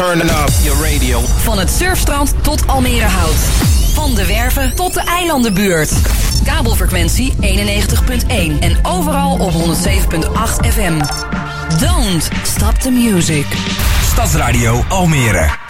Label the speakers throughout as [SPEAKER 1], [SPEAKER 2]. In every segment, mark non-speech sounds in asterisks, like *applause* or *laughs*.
[SPEAKER 1] turning up your radio.
[SPEAKER 2] Van het surfstrand tot Almere Hout. Van de Werven tot de eilandenbuurt. Kabelfrequentie 91.1 en overal op 107.8 FM. Don't stop the music.
[SPEAKER 3] Stadsradio Almere.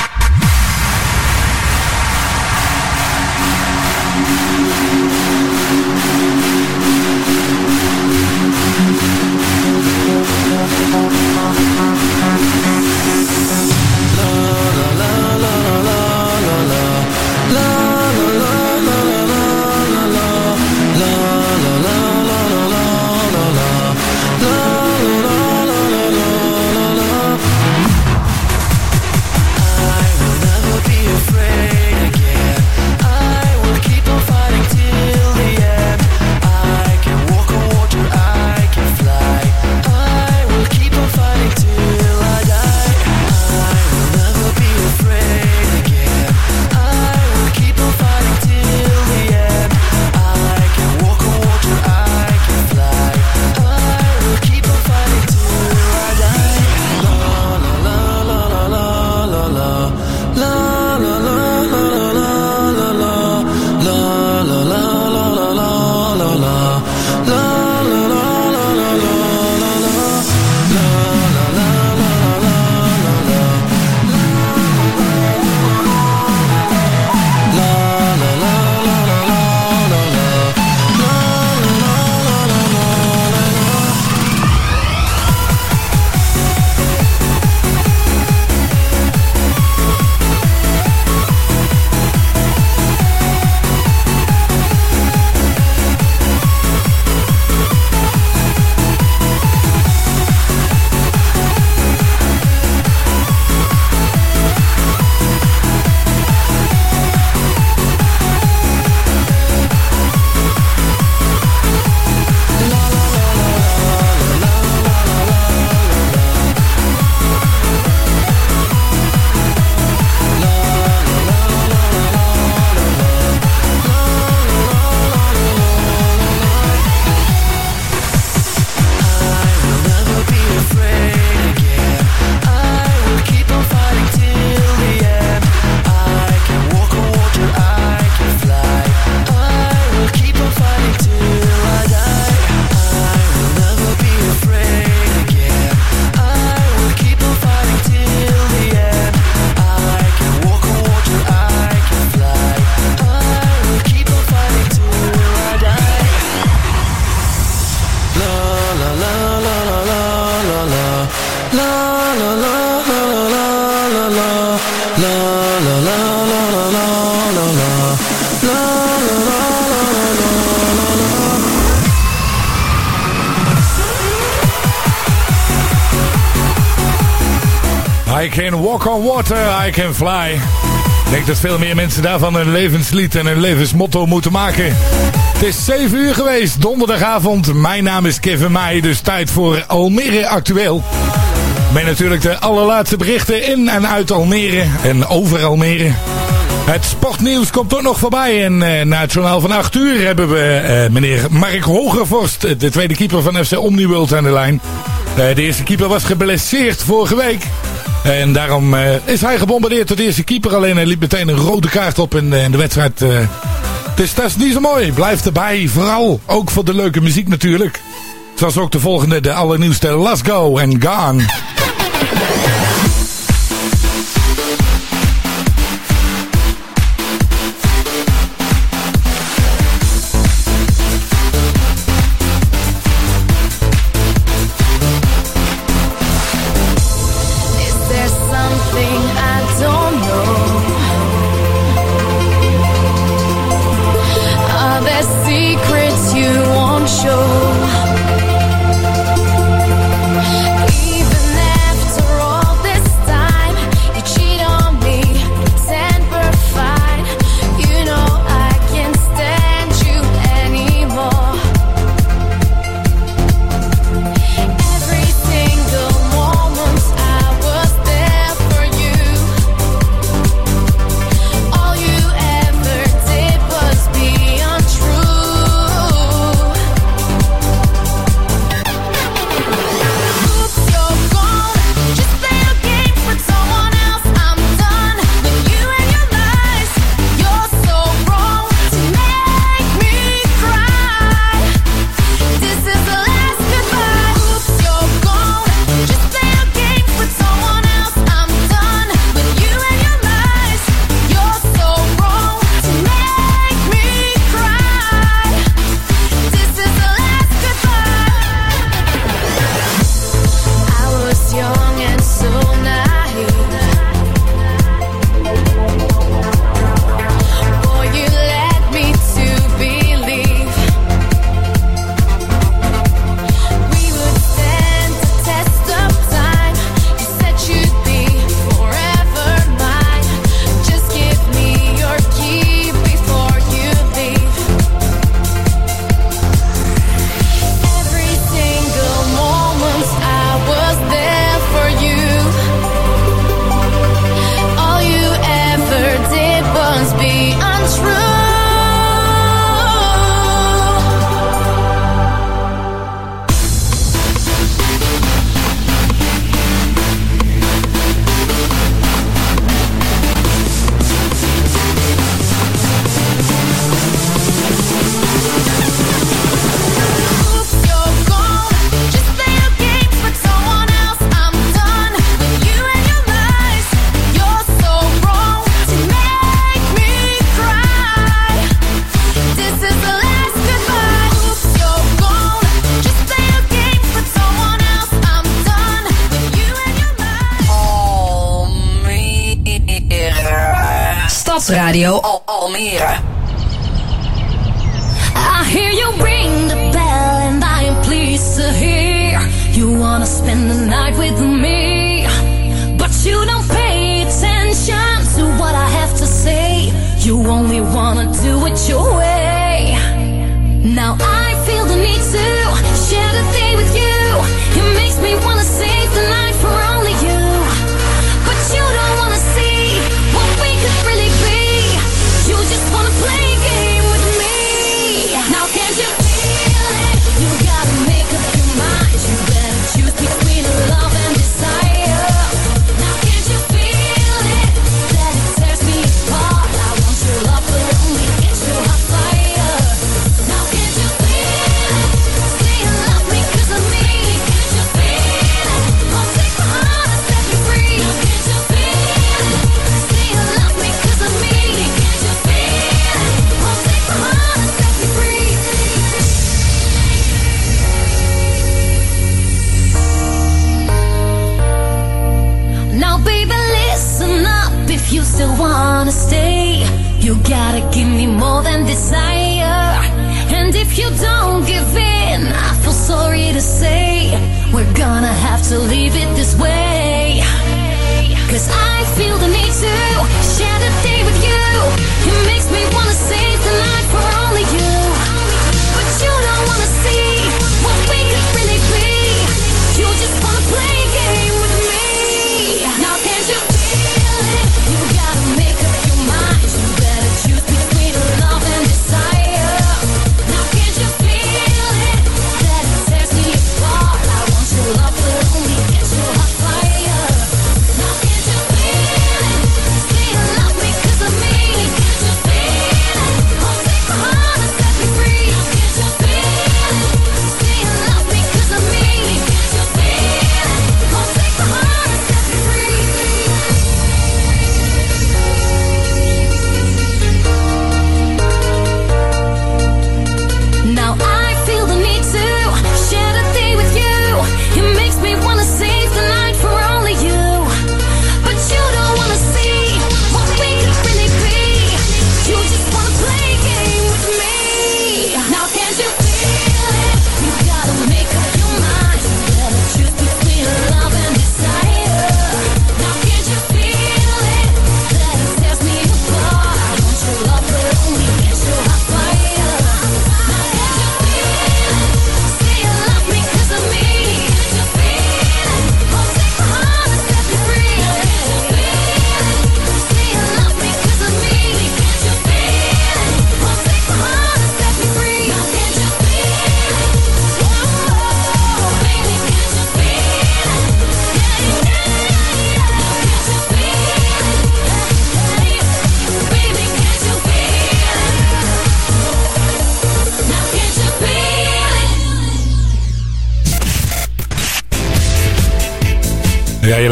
[SPEAKER 4] I Can Fly. Ik denk dat veel meer mensen daarvan een levenslied en een levensmotto moeten maken. Het is 7 uur geweest, donderdagavond. Mijn naam is Kevin Meij, dus tijd voor Almere Actueel. Met natuurlijk de allerlaatste berichten in en uit Almere en over Almere. Het sportnieuws komt ook nog voorbij. En uh, na het journaal van 8 uur hebben we uh, meneer Mark Hogervorst, de tweede keeper van FC Omniworld aan de lijn. Uh, de eerste keeper was geblesseerd vorige week. En daarom uh, is hij gebombardeerd tot de eerste keeper. Alleen hij liep meteen een rode kaart op in, in de wedstrijd. Dus is niet zo mooi. Blijf erbij. Vooral ook voor de leuke muziek natuurlijk. Zoals ook de volgende, de allernieuwste Let's Go and Gone.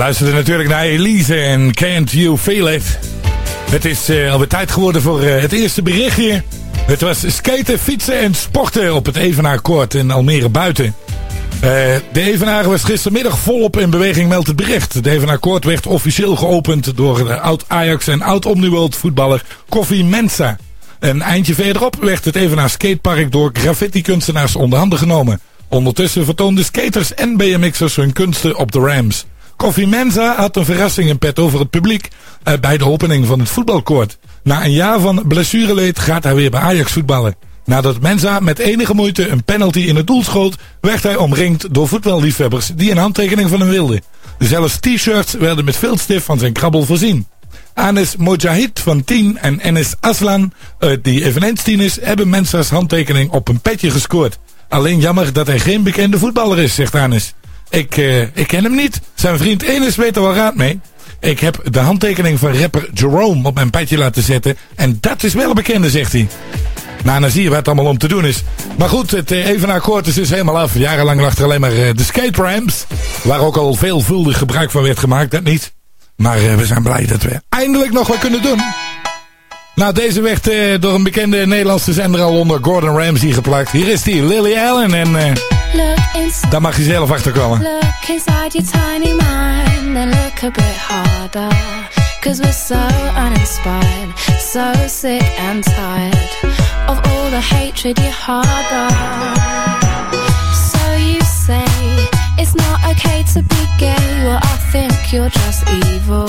[SPEAKER 4] Luisterde natuurlijk naar Elise en Can't You Feel It. Het is uh, alweer tijd geworden voor uh, het eerste berichtje. Het was skaten, fietsen en sporten op het Evenaarkoord in Almere Buiten. Uh, de Evenaar was gistermiddag volop in beweging, meldt het bericht. De Evenaarkoord werd officieel geopend door oud-Ajax en oud-Omniworld voetballer Koffie Mensa. Een eindje verderop werd het Evenaar Skatepark door graffiti-kunstenaars onder handen genomen. Ondertussen vertoonden skaters en BMX'ers hun kunsten op de Rams. Koffie Mensa had een verrassing in petto voor het publiek uh, bij de opening van het voetbalkoord. Na een jaar van blessureleed gaat hij weer bij Ajax voetballen. Nadat Mensa met enige moeite een penalty in het doel schoot, werd hij omringd door voetballiefhebbers die een handtekening van hem wilden. Zelfs t-shirts werden met veel stif van zijn krabbel voorzien. Anis Mojahid van 10 en Enes Aslan, die eveneens 10 is, hebben Mensa's handtekening op een petje gescoord. Alleen jammer dat hij geen bekende voetballer is, zegt Anis. Ik, uh, ik ken hem niet. Zijn vriend Enes weet er wel raad mee. Ik heb de handtekening van rapper Jerome op mijn petje laten zetten. En dat is wel een bekende, zegt hij. Nou, dan zie je wat allemaal om te doen is. Maar goed, het uh, Evenaar is dus helemaal af. Jarenlang lag er alleen maar uh, de skate ramps. Waar ook al veelvuldig gebruik van werd gemaakt, dat niet. Maar we zijn blij dat we eindelijk nog wat kunnen doen. Nou, deze werd door een bekende Nederlandse zender al onder Gordon Ramsay geplakt. Hier is die, Lily Allen. En daar mag je zelf achter komen.
[SPEAKER 5] Look inside your tiny mind and look a bit harder. Cause we're so uninspired, so sick and tired of all the hatred you harbor. So you say it's not okay to be gay, well, I think you're just evil.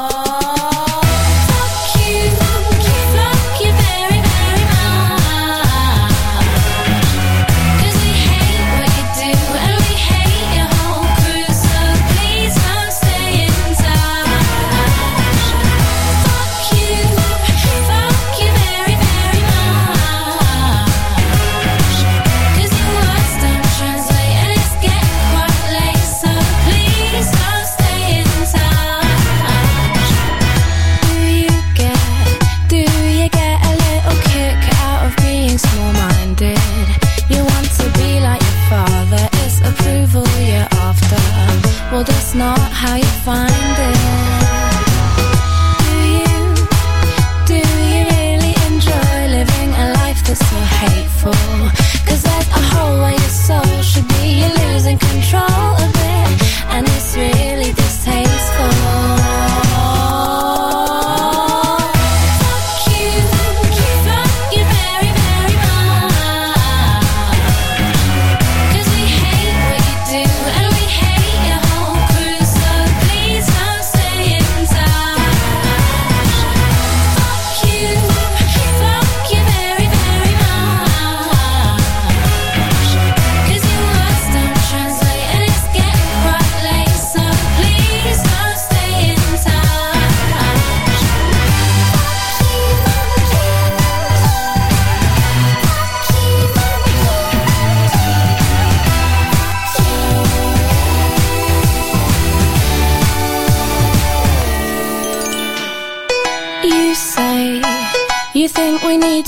[SPEAKER 5] not how you find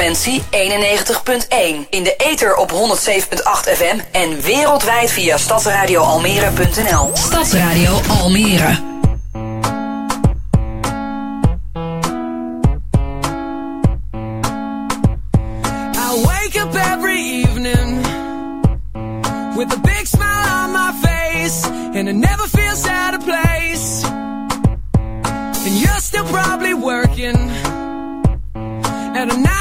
[SPEAKER 3] Frequentie 91.1. In de ether op 107.8 FM en wereldwijd via stadsradioalmere.nl. Stadsradio Almere. I wake up every evening with a big smile on my face and it never feels out of place. And you're still probably working at a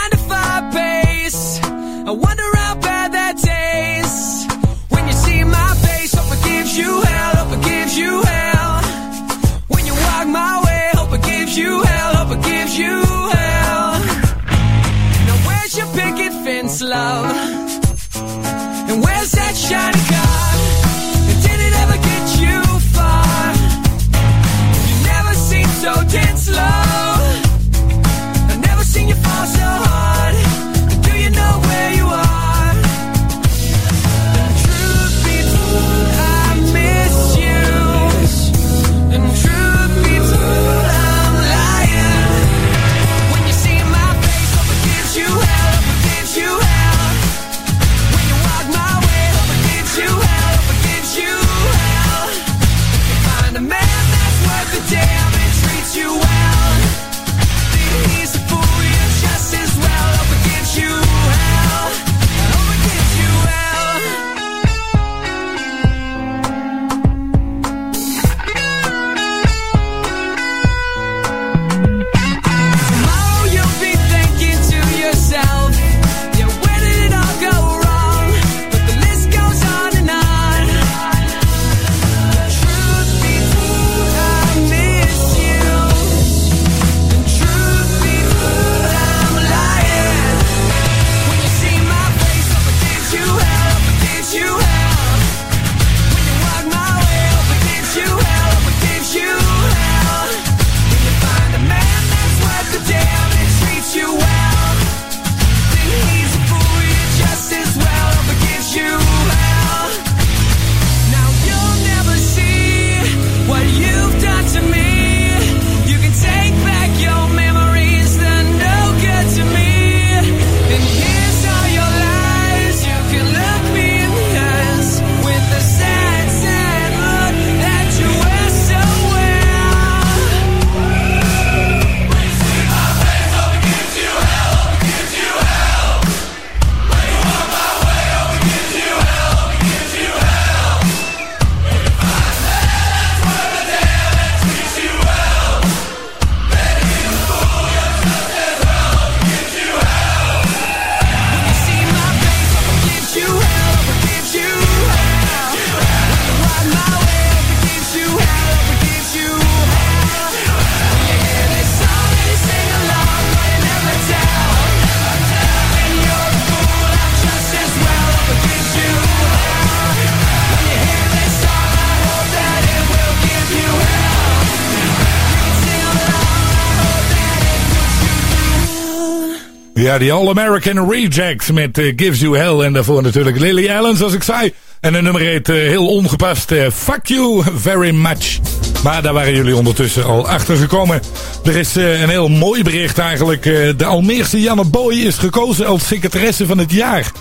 [SPEAKER 4] die All-American Rejects met uh, Gives You Hell. En daarvoor natuurlijk Lily Allen, zoals ik zei. En een nummer heet uh, heel ongepast uh, Fuck You Very Much. Maar daar waren jullie ondertussen al achter gekomen. Er is een heel mooi bericht eigenlijk. de Almeerse Janne Boy is gekozen als secretaresse van het jaar.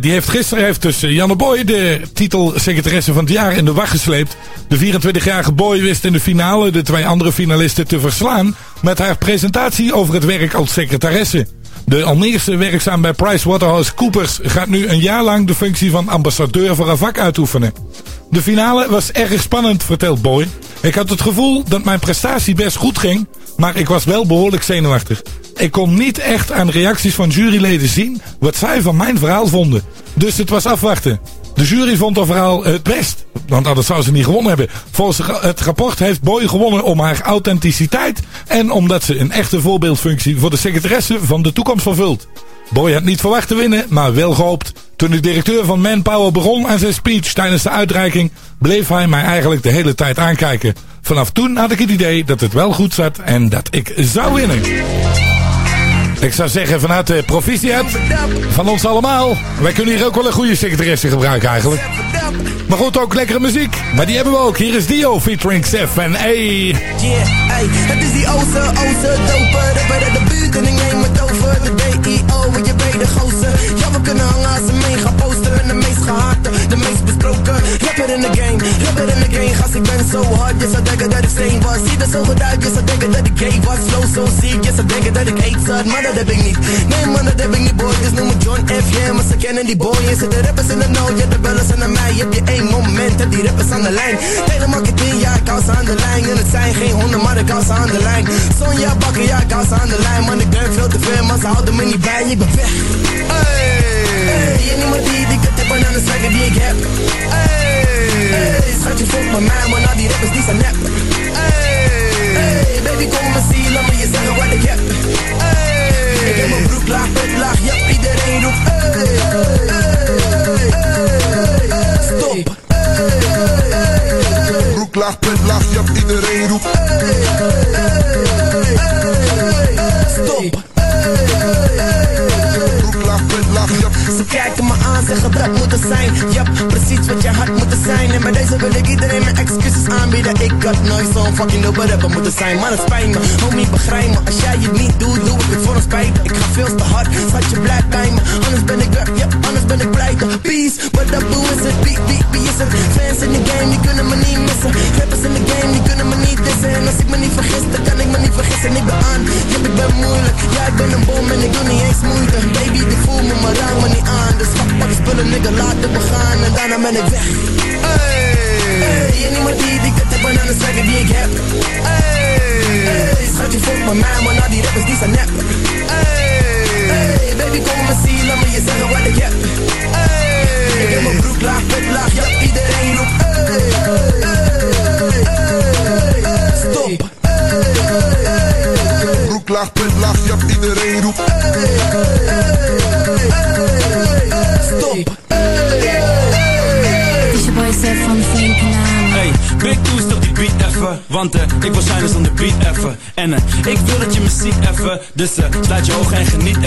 [SPEAKER 4] Die heeft gisteren heeft dus Janne Boy de titel secretaresse van het jaar in de wacht gesleept. De 24-jarige Boy wist in de finale de twee andere finalisten te verslaan met haar presentatie over het werk als secretaresse. De Almeerse werkzaam bij PricewaterhouseCoopers gaat nu een jaar lang de functie van ambassadeur voor haar vak uitoefenen. De finale was erg spannend, vertelt Boy. Ik had het gevoel dat mijn prestatie best goed ging, maar ik was wel behoorlijk zenuwachtig. Ik kon niet echt aan reacties van juryleden zien wat zij van mijn verhaal vonden. Dus het was afwachten. De jury vond haar verhaal het best. Want anders zou ze niet gewonnen hebben. Volgens het rapport heeft Boy gewonnen om haar authenticiteit. En omdat ze een echte voorbeeldfunctie voor de secretaresse van de toekomst vervult. Boy had niet verwacht te winnen, maar wel gehoopt. Toen de directeur van Manpower begon aan zijn speech tijdens de uitreiking, bleef hij mij eigenlijk de hele tijd aankijken. Vanaf toen had ik het idee dat het wel goed zat en dat ik zou winnen. Ik zou zeggen vanuit de proficiat van ons allemaal. Wij kunnen hier ook wel een goede secretaresse gebruiken eigenlijk. Maar goed, ook lekkere muziek. Maar die hebben we ook. Hier is Dio featuring Sef en A. Yeah, hey, het is die oze, oze, doper. De de buurt en ik neem het over. De DIO, je weet de gozer. Ja, we kunnen hangen als een mega poster. En de meest gehate, de meest besproken. Rapper in the game, rapper in the game. Gast, ik ben zo hard. Je zou denken dat ik steen was. Zie er zo goed uit, je zou denken dat ik gay was. Flow zo ziek, je zou denken dat ik hate zat. Maar dat heb ik niet. Nee man, dat heb ik niet boy. Dus noem me John F. Yeah, maar ze kennen die boy. En zitten rappers in de know. Ja, de bellen zijn naar mij. Heb je één moment, heb die rappers aan de lijn. Hele marketing, ja, ik hou ze aan de lijn. En het zijn geen honden, maar ik hou ze aan de lijn. Sonja bakken, ja, ik hou ze aan de lijn. Man, ik ben veel te veel, maar ze houden me niet bij. Ik ben weg. Hey, hey en niemand die, die kunt tippen aan de zeggen die ik heb. Hey, hey schatje, volg met mij, maar al die rappers die zijn nep. Hey, hey baby, kom maar zien, laat me je zeggen wat ik heb. Hey, ik heb mijn broek laag, pet laag, ja, iedereen roept. Hey, hey, hey, stop. Broek laag, pet laag, ja, iedereen roept. Stop. Dat moet zijn. Ja, precies wat je hart moet zijn. En bij deze wil ik iedereen mijn excuses aanbieden. Ik had nooit zo'n fucking dope rapper moeten zijn. Maar het spijt me, homie, begrijp me. Als jij het niet doet, doe ik het voor een spijt. Ik ga veel te hard, schat je blijft bij me. Anders ben ik weg, ja, anders ben ik blij. Peace, but dat boe is het, wie, wie, wie is het? Fans in de game, die kunnen me niet missen. Rappers in de game, die kunnen me niet dissen. En als ik me niet vergis, dan kan ik me niet vergissen. Ik ben aan, ja, ik ben moeilijk. Ja, ik ben een bom en ik doe niet eens moeite. Baby, die voel me, maar raak me niet aan. Dus fuck, pak spullen, nigga, laten we gaan. En daarna ben ik weg. Hey, hey, en niemand die, die aan de zeggen die ik heb. Hey, hey schat je volgt met mij, maar nou die rappers die zijn nep. Hey, hey, baby kom me zien, laat me je zeggen wat ik heb. Hey, ik heb mijn broek laag, pet laag, ja iedereen roept. Hey, hey, hey, stop. Hey, broek laag, pet laag, ja iedereen roept. Hey, stop.
[SPEAKER 6] Hey, big toes op die beat even Want uh, ik wil zijn dan de beat even En uh, ik wil dat je me ziet even Dus uh, sluit je ogen en geniet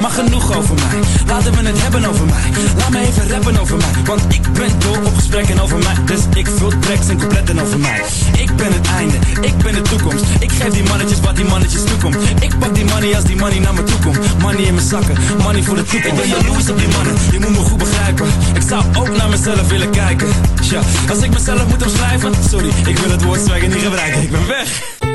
[SPEAKER 6] Maar genoeg over mij. Laten we het hebben over mij. Laat me even rappen over mij. Want ik ben dol op gesprekken over mij. Dus ik vul tracks en coupletten over mij. Ik ben het einde, ik ben de toekomst. Ik geef die mannetjes wat die mannetjes toekomt. Ik pak die money als die money naar me toe komt. Money in mijn zakken, money voor de toekomst. Ik ben jaloers op die mannen, je moet me goed begrijpen. Ik zou ook naar mezelf willen kijken. Tja, als ik mezelf moet omschrijven. Sorry, ik wil het woord swagger niet gebruiken, ik ben weg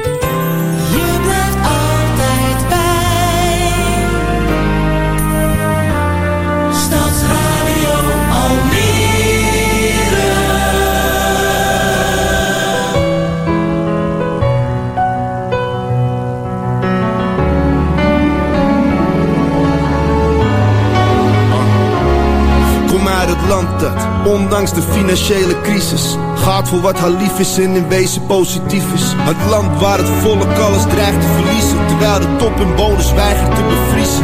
[SPEAKER 7] ondanks de financiële crisis Gaat voor wat haar lief is en in wezen positief is. Het land waar het volk alles dreigt te verliezen. Terwijl de top en bonus weigert te bevriezen.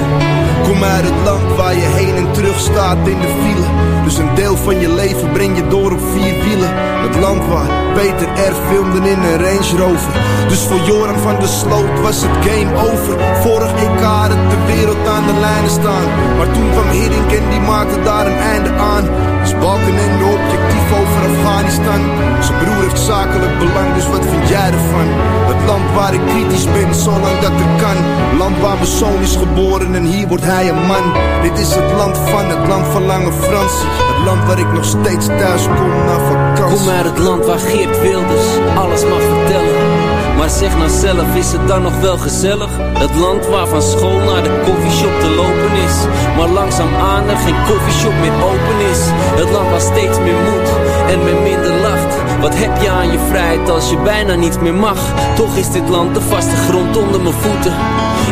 [SPEAKER 7] Kom uit het land waar je heen en terug staat in de file. Dus een deel van je leven breng je door op vier wielen. Het land waar Peter R. filmde in een Range Rover. Dus voor Joran van der Sloot was het game over. Vorig EK had de wereld aan de lijnen staan. Maar toen kwam Hiddink en die maakte daar een einde aan. Is Balkenende objectief over Afghanistan? Zijn broer heeft zakelijk belang, dus wat vind jij ervan? Het land waar ik kritisch ben, zolang dat er kan. Land waar mijn zoon is geboren en hier wordt hij een man. Dit is het land van, het land van Lange Fransie. Het land waar ik nog steeds thuis kom na vakantie.
[SPEAKER 8] Kom uit het land waar Geert Wilders alles mag vertellen. Maar zeg nou zelf, is het dan nog wel gezellig? Het land waar van school naar de koffieshop te lopen is. Maar langzaam aan er geen koffieshop meer open is. Het land waar steeds meer moet en men minder lacht. Wat heb je aan je vrijheid als je bijna niets meer mag? Toch is dit land de vaste grond onder mijn voeten.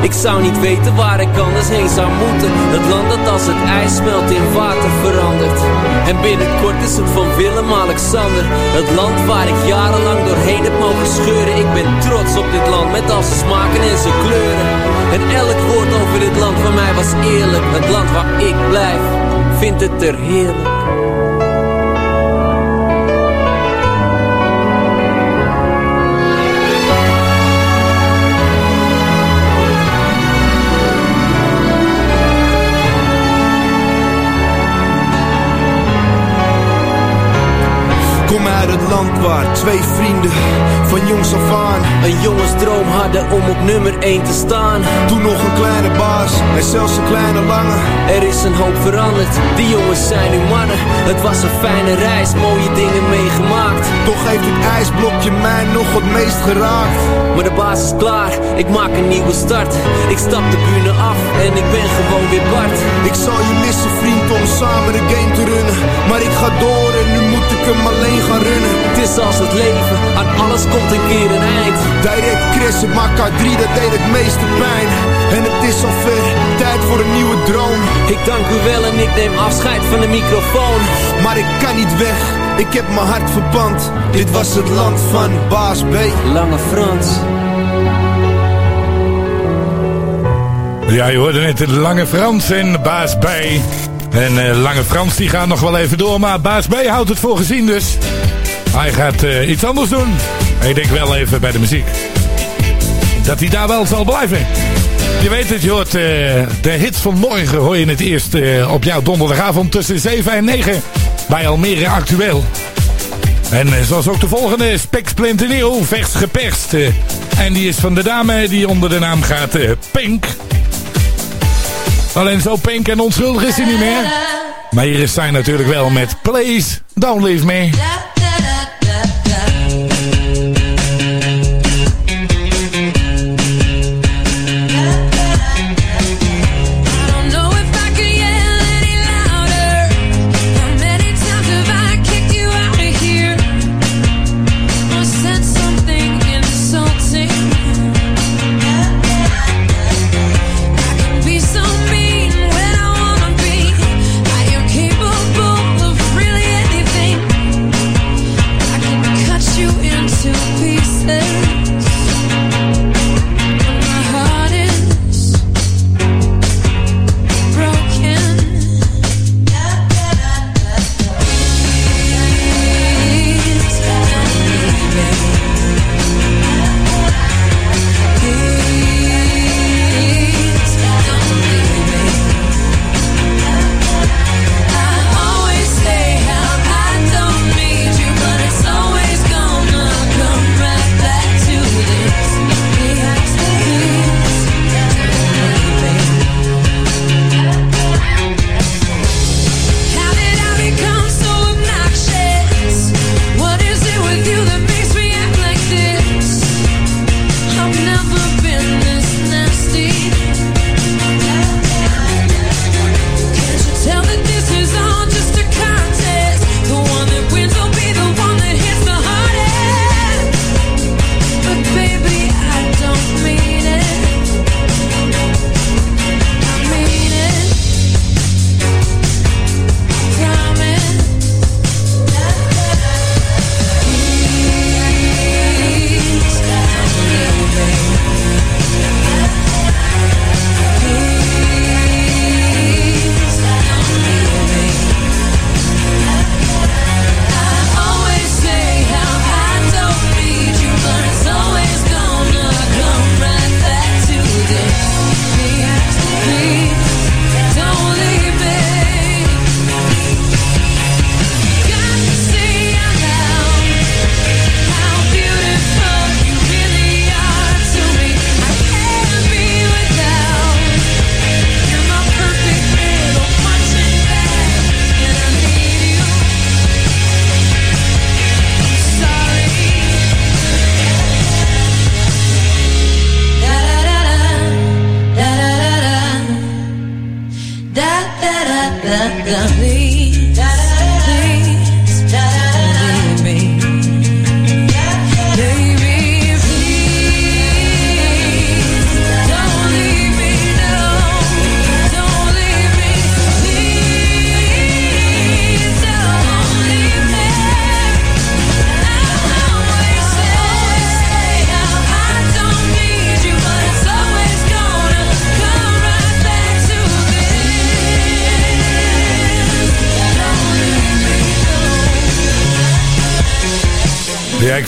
[SPEAKER 8] Ik zou niet weten waar ik anders heen zou moeten. Het land dat als het ijs smelt in water verandert. En binnenkort is het van Willem-Alexander. Het land waar ik jarenlang doorheen heb mogen scheuren. Ik ben trots op dit land met al zijn smaken en zijn kleuren. En elk woord over dit land van mij was eerlijk. Het land waar ik blijf, vindt het er heerlijk.
[SPEAKER 7] Kom uit het land waar twee vrienden van jongs af aan
[SPEAKER 8] Een jongensdroom hadden om op nummer 1 te staan.
[SPEAKER 7] Toen nog een kleine baas en zelfs een kleine lange
[SPEAKER 8] Er is een hoop veranderd, die jongens zijn nu mannen. Het was een fijne reis, mooie dingen meegemaakt.
[SPEAKER 7] Toch heeft het ijsblokje mij nog het meest geraakt.
[SPEAKER 8] Maar de baas is klaar, ik maak een nieuwe start. Ik stap de bühne af en ik ben gewoon weer Bart.
[SPEAKER 7] Ik zal je missen vriend om samen de game te runnen. Maar ik ga door en nu moet ik hem alleen gaan runnen.
[SPEAKER 8] Het is als het leven, aan alles komt een keer een eind.
[SPEAKER 7] Direct Chris, ik maak K3, dat deed het meeste pijn. En het is alweer tijd voor een nieuwe droom.
[SPEAKER 8] Ik dank u wel en ik neem afscheid van de microfoon.
[SPEAKER 7] Maar ik kan niet weg, ik heb mijn hart verband Dit was het land van Baas B.
[SPEAKER 8] Lange Frans.
[SPEAKER 4] Ja, je hoorde net de Lange Frans en Baas B. En uh, Lange Frans die gaat nog wel even door, maar Baas B houdt het voor gezien dus. Hij gaat uh, iets anders doen. Ik denk wel even bij de muziek. Dat hij daar wel zal blijven. Je weet het, je uh, de hits van morgen hoor je het eerst op jouw donderdagavond tussen 7 en 9 bij Almere Actueel. En zoals ook de volgende, Spek Splinternieuw, vers geperst. en die is van de dame die onder de naam gaat Pink. Alleen zo pink en onschuldig is hij niet meer. Maar hier is zij natuurlijk wel met Please, Don't Leave Me.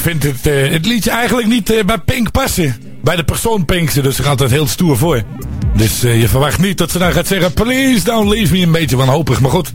[SPEAKER 9] Ja, ik vind het, uh, het liedje eigenlijk niet uh, bij Pink passen. Bij de persoon Pink dus ze gaat het heel stoer voor. Dus uh, je verwacht niet dat ze dan gaat zeggen... Please don't leave me een beetje wanhopig. Maar goed,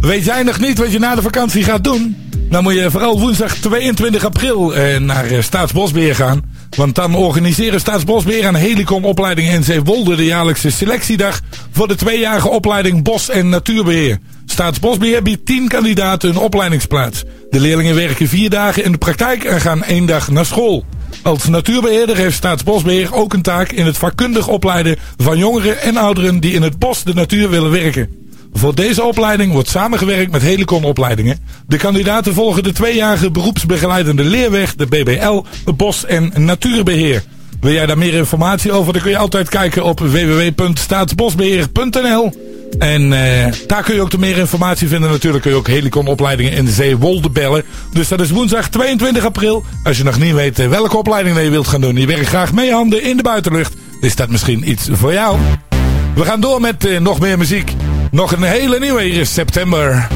[SPEAKER 9] weet jij nog niet wat je na de vakantie gaat doen? Dan moet je vooral woensdag 22 april naar Staatsbosbeheer gaan. Want dan organiseren Staatsbosbeheer en Helicom opleiding NC de jaarlijkse selectiedag voor de tweejarige opleiding Bos- en Natuurbeheer. Staatsbosbeheer biedt 10 kandidaten een opleidingsplaats. De leerlingen werken vier dagen in de praktijk en gaan één dag naar school. Als natuurbeheerder heeft Staatsbosbeheer ook een taak in het vakkundig opleiden van jongeren en ouderen die in het bos de natuur willen werken. Voor deze opleiding wordt samengewerkt met Helicon-opleidingen. De kandidaten volgen de tweejarige beroepsbegeleidende leerweg, de BBL, bos- en natuurbeheer. Wil jij daar meer informatie over? Dan kun je altijd kijken op www.staatsbosbeheer.nl. En uh, daar kun je ook meer informatie vinden. Natuurlijk kun je ook Helicon-opleidingen in de Zeewolde bellen. Dus dat is woensdag 22 april. Als je nog niet weet eh, welke opleiding je wilt gaan doen. Je werkt graag mee handen in de buitenlucht. Is dat misschien iets voor jou? We gaan door met uh, nog meer muziek. Nog een hele nieuwe hier september.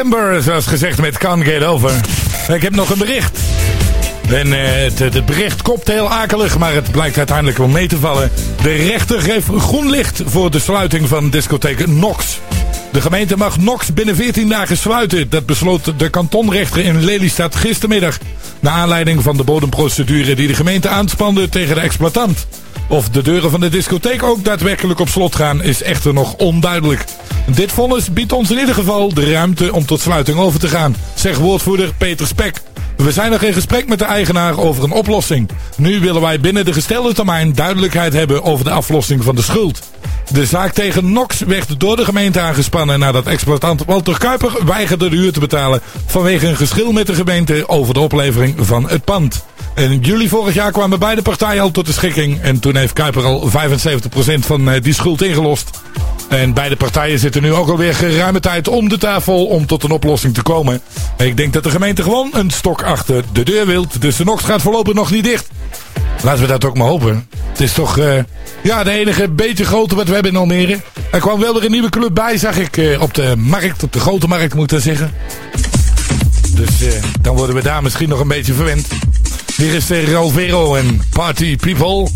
[SPEAKER 9] September, zoals gezegd met Can't Get Over. Ik heb nog een bericht. En het, het, bericht kopt heel akelig, maar het blijkt uiteindelijk wel mee te vallen. De rechter geeft groen licht voor de sluiting van discotheek Nox.
[SPEAKER 4] De gemeente mag NOx binnen 14 dagen sluiten. Dat besloot de kantonrechter in Lelystad gistermiddag. Naar aanleiding van de bodemprocedure die de gemeente aanspande tegen de exploitant. Of de deuren van de discotheek ook daadwerkelijk op slot gaan is echter nog onduidelijk. Dit vonnis biedt ons in ieder geval de ruimte om tot sluiting over te gaan, zegt woordvoerder Peter Spek. We zijn nog in gesprek met de eigenaar over een oplossing. Nu willen wij binnen de gestelde termijn duidelijkheid hebben over de aflossing van de schuld. De zaak tegen Nox werd door de gemeente aangespannen nadat exploitant Walter Kuiper weigerde de huur te betalen vanwege een geschil met de gemeente over de oplevering van het pand. In juli vorig jaar kwamen beide partijen al tot de schikking en toen heeft Kuiper al 75% van eh, die schuld ingelost. En beide partijen zitten nu ook alweer geruime tijd om de tafel om tot een oplossing te komen. Ik denk dat de gemeente gewoon een stok achter de deur wilt. Dus de Nox gaat voorlopig nog niet dicht. Laten we dat ook maar hopen. Het is toch uh, ja, de enige beetje grote wat we hebben in Almere. Er kwam wel weer een nieuwe club bij, zag ik, uh, op de markt. Op de grote markt, moet ik zeggen. Dus uh, dan worden we daar misschien nog een beetje verwend. Hier is de Rovero en Party People.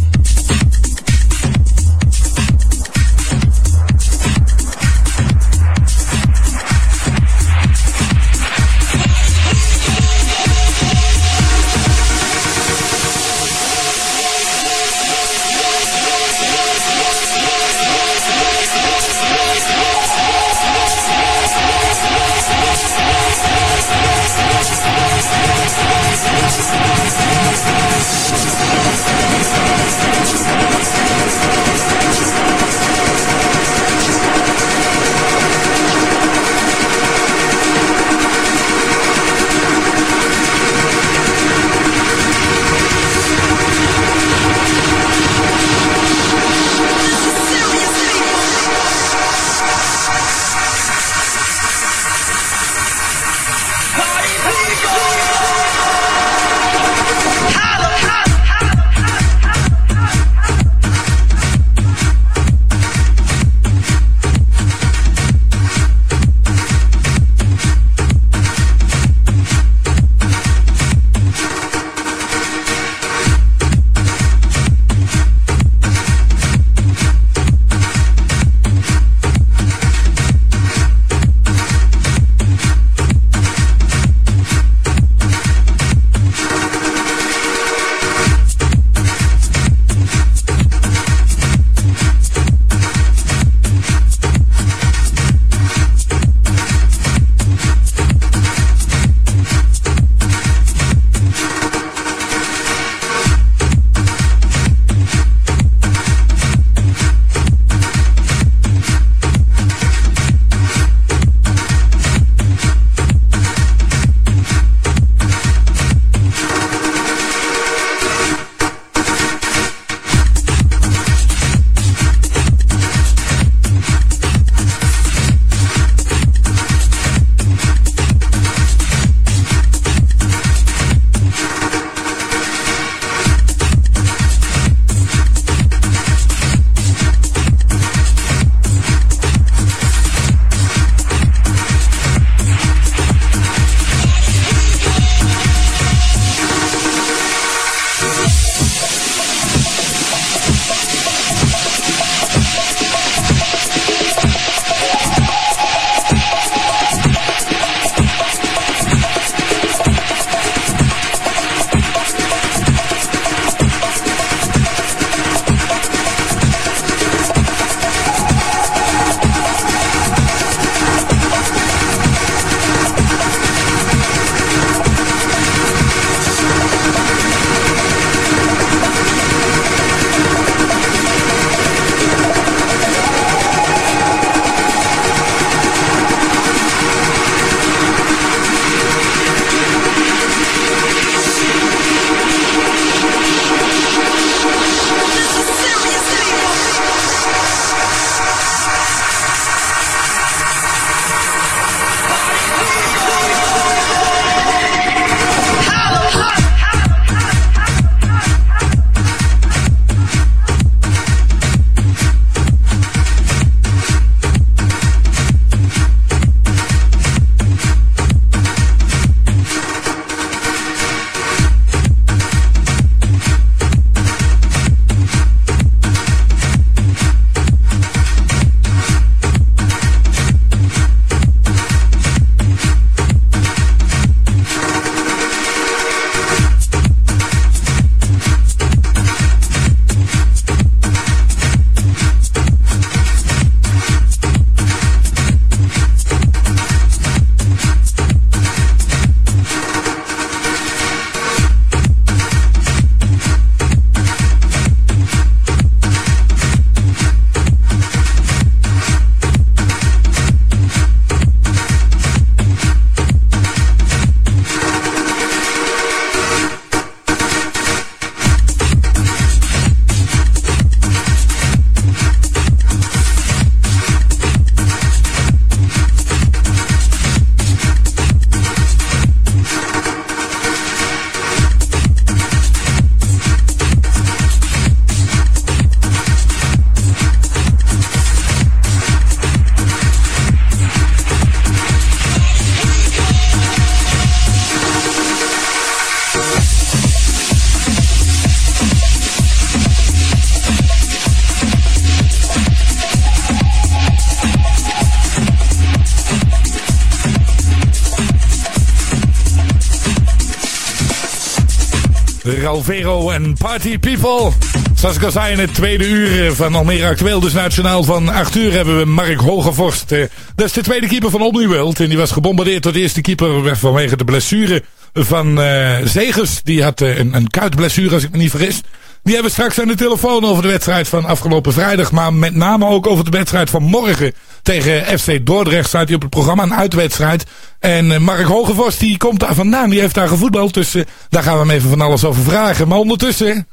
[SPEAKER 3] Ralvero en Party People. Zoals ik al zei in het tweede uur van Almere Actueel, dus nationaal van 8 uur, hebben we Mark Hogevorst. Eh, dat is de tweede keeper van Omniworld. En die was gebombardeerd door de eerste keeper vanwege de blessure van uh, Zegers. Die had een, een kuitblessure, als ik me niet vergis. Die hebben we straks aan de telefoon over de wedstrijd van afgelopen vrijdag. Maar met name ook over de wedstrijd van morgen tegen FC Dordrecht. Staat hij op het programma, een uitwedstrijd. En uh, Mark Hogevos die komt daar vandaan. Die heeft daar gevoetbald. Dus uh, daar gaan we hem even van alles over vragen. Maar ondertussen...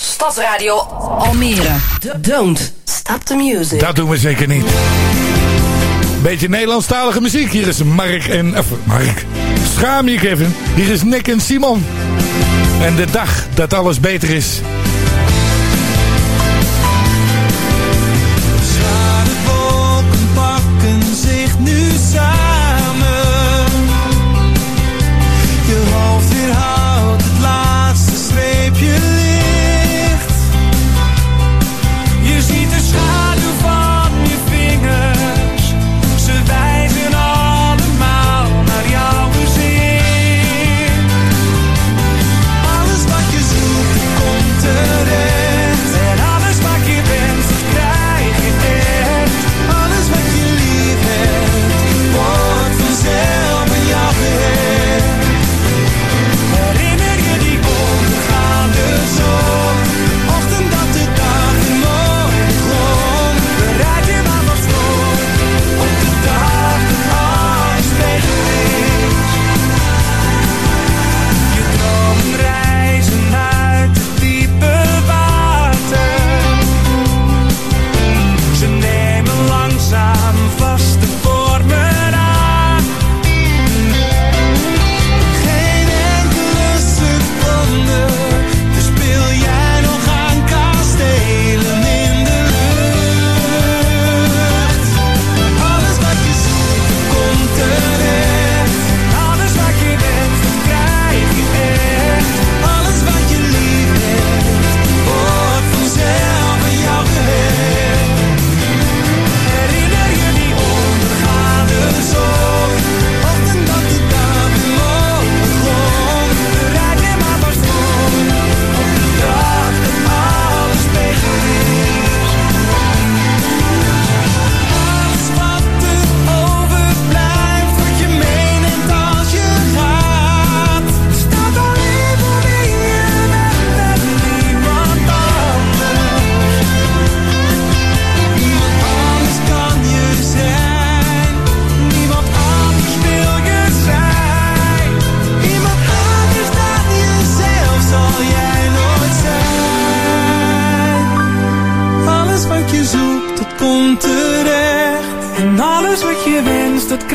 [SPEAKER 2] Stadsradio Almere. Don't stop the music.
[SPEAKER 3] Dat doen we zeker niet. Beetje Nederlandstalige muziek. Hier is Mark en... Of, Mark. Schaam je Kevin. Hier is Nick en Simon. En de dag dat alles beter is.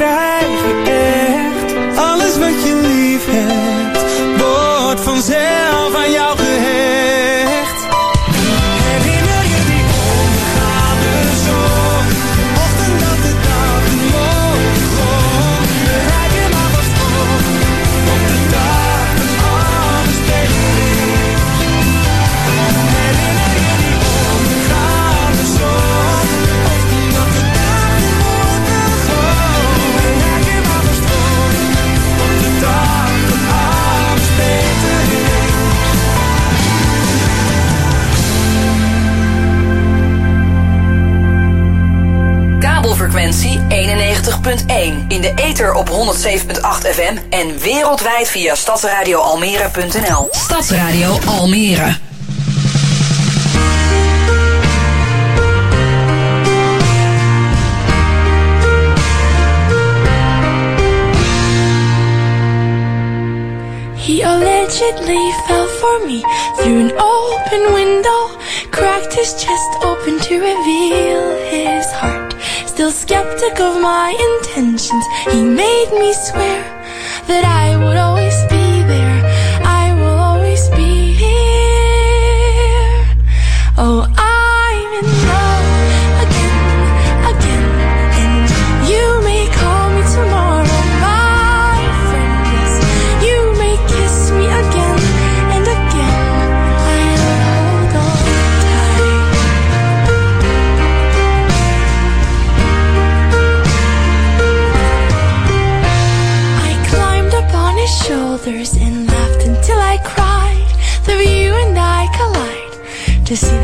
[SPEAKER 2] cry 91.1. In de ether op 107.8 FM en wereldwijd via stadsradioalmere.nl. Stadsradio Almere.
[SPEAKER 5] He allegedly fell for me through an open window, cracked his chest open to reveal his heart. Still skeptic of my intentions, he made me swear that I would always be there. I will always be here. Oh, I'm to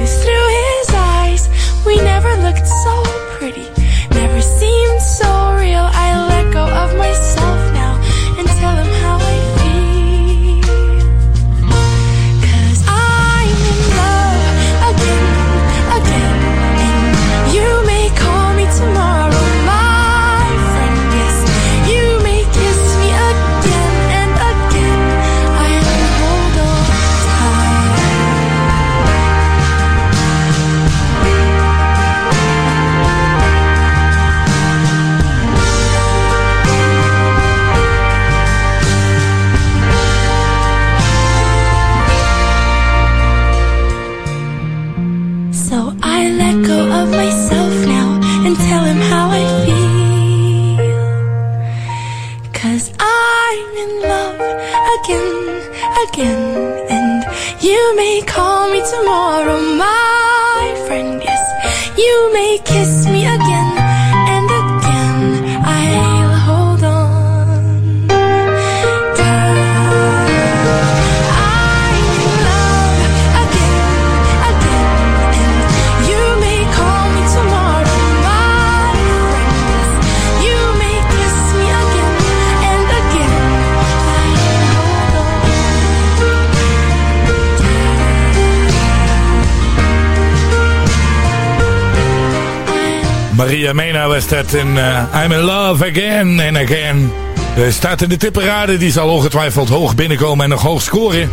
[SPEAKER 4] Mena was dat in eh, I'm in love again and again. Er staat in de tipperade, die zal ongetwijfeld hoog binnenkomen en nog hoog scoren.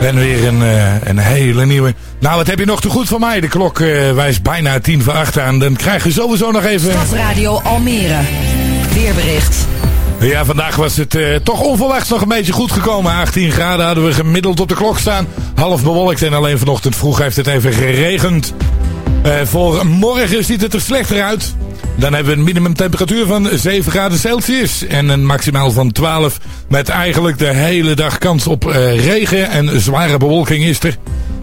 [SPEAKER 4] En weer een, eh, een hele nieuwe. Nou, wat heb je nog te goed van mij? De klok eh, wijst bijna tien voor acht aan. Dan krijg je sowieso nog even...
[SPEAKER 2] Stadsradio Almere. Weerbericht.
[SPEAKER 4] Ja, vandaag was het eh, toch onverwachts nog een beetje goed gekomen. 18 graden hadden we gemiddeld op de klok staan. Half bewolkt en alleen vanochtend vroeg heeft het even geregend. Eh, voor morgen ziet het er slechter uit. Dan hebben we een minimumtemperatuur van 7 graden Celsius. En een maximaal van 12. Met eigenlijk de hele dag kans op eh, regen en zware bewolking is er.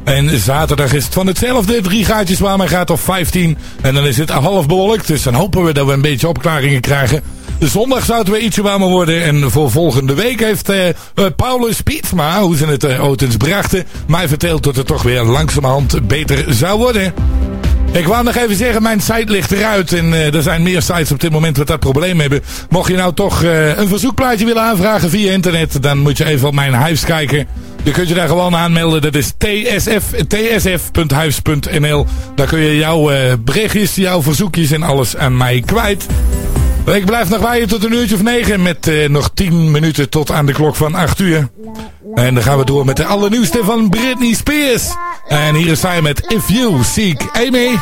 [SPEAKER 4] En zaterdag is het van hetzelfde. Drie gaatjes warmer gaat of 15. En dan is het half bewolkt. Dus dan hopen we dat we een beetje opklaringen krijgen. Zondag zou het weer ietsje warmer worden. En voor volgende week heeft eh, eh, Paulus Pietsma, hoe ze het uh, Otens brachten, mij verteld dat het toch weer langzamerhand beter zou worden. Ik wou nog even zeggen, mijn site ligt eruit. En uh, er zijn meer sites op dit moment wat dat probleem hebben. Mocht je nou toch uh, een verzoekplaatje willen aanvragen via internet, dan moet je even op mijn huis kijken. Je kunt je daar gewoon aanmelden. Dat is tsf. Daar kun je jouw uh, berichtjes, jouw verzoekjes en alles aan mij kwijt. Ik blijf nog waaien tot een uurtje of negen met nog 10 minuten tot aan de klok van 8 uur. En dan gaan we door met de allernieuwste van Britney Spears. En hier is zij met If You Seek Amy.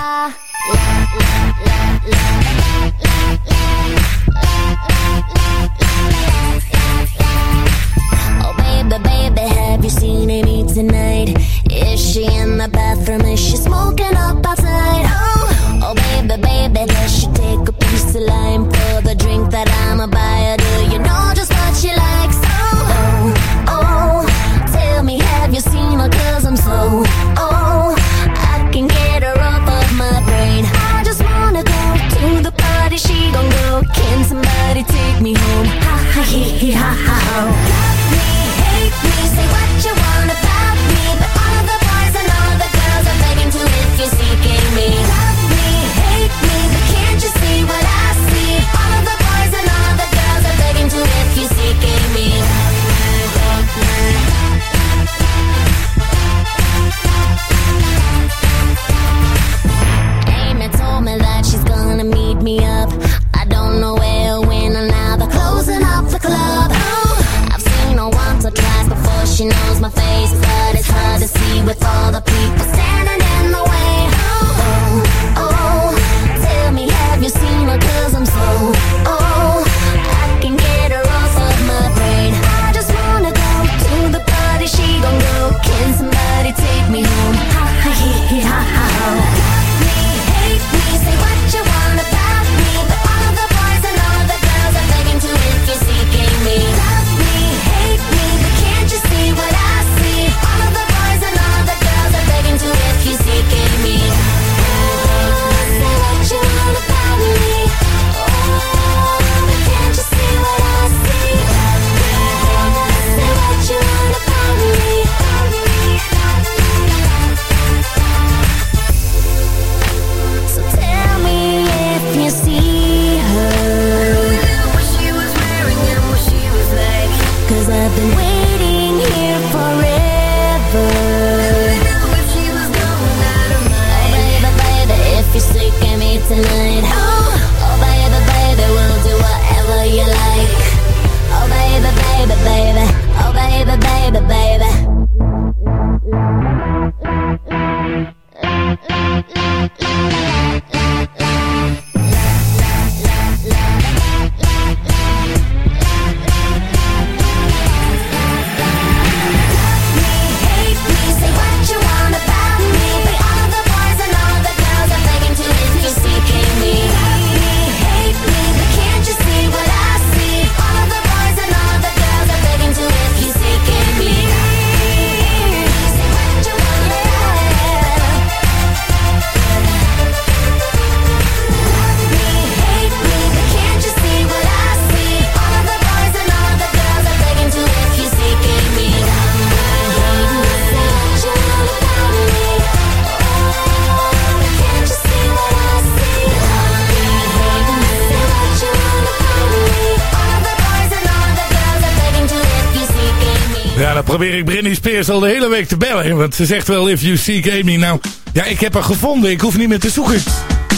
[SPEAKER 4] Spears al de hele week te bellen. Want ze zegt wel, if you seek Amy. Nou, ja, ik heb haar gevonden. Ik hoef niet meer te zoeken.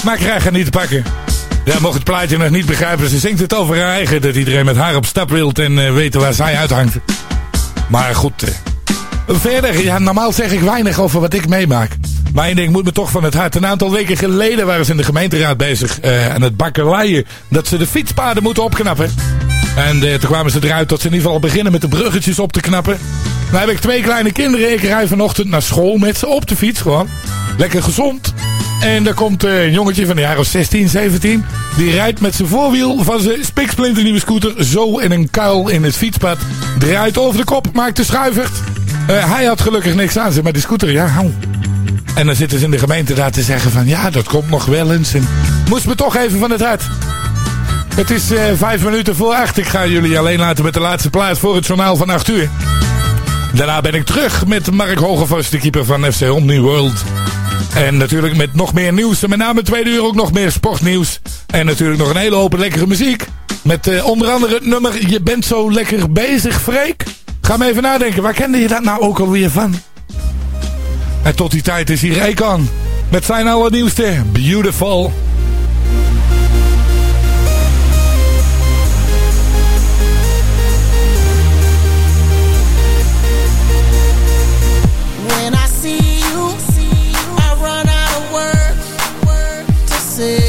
[SPEAKER 4] Maar ik krijg haar niet te pakken. Ja, mocht het plaatje nog niet begrijpen. Ze zingt het over haar eigen. Dat iedereen met haar op stap wilt en uh, weten waar zij uithangt. Maar goed. Uh, verder, ja, normaal zeg ik weinig over wat ik meemaak. Maar één ding moet me toch van het hart. Een aantal weken geleden waren ze in de gemeenteraad bezig uh, aan het bakkeleien. Dat ze de fietspaden moeten opknappen. En uh, toen kwamen ze eruit dat ze in ieder geval beginnen met de bruggetjes op te knappen. Nou heb ik twee kleine kinderen. Ik rij vanochtend naar school met ze op de fiets gewoon. Lekker gezond. En daar komt uh, een jongetje van de jaren 16, 17. Die rijdt met zijn voorwiel van zijn spiksplinter nieuwe scooter zo in een kuil in het fietspad. Draait over de kop, maakt de schuivert. Uh, hij had gelukkig niks aan zich, maar die scooter, ja, hou. En dan zitten ze in de gemeente daar te zeggen van ja, dat komt nog wel eens. En moest me toch even van het hart. Het is uh, vijf minuten voor acht. Ik ga jullie alleen laten met de laatste plaats voor het journaal van 8 uur. Daarna ben ik terug met Mark Hogevast, de keeper van FC Omni World. En natuurlijk met nog meer nieuws. En met name tweede uur ook nog meer sportnieuws. En natuurlijk nog een hele hoop lekkere muziek. Met uh, onder andere het nummer Je bent zo lekker bezig, Freek. Ga me even nadenken. Waar kende je dat nou ook alweer van? En tot die tijd is hier Ekan. Met zijn allernieuwste Beautiful.
[SPEAKER 10] Say.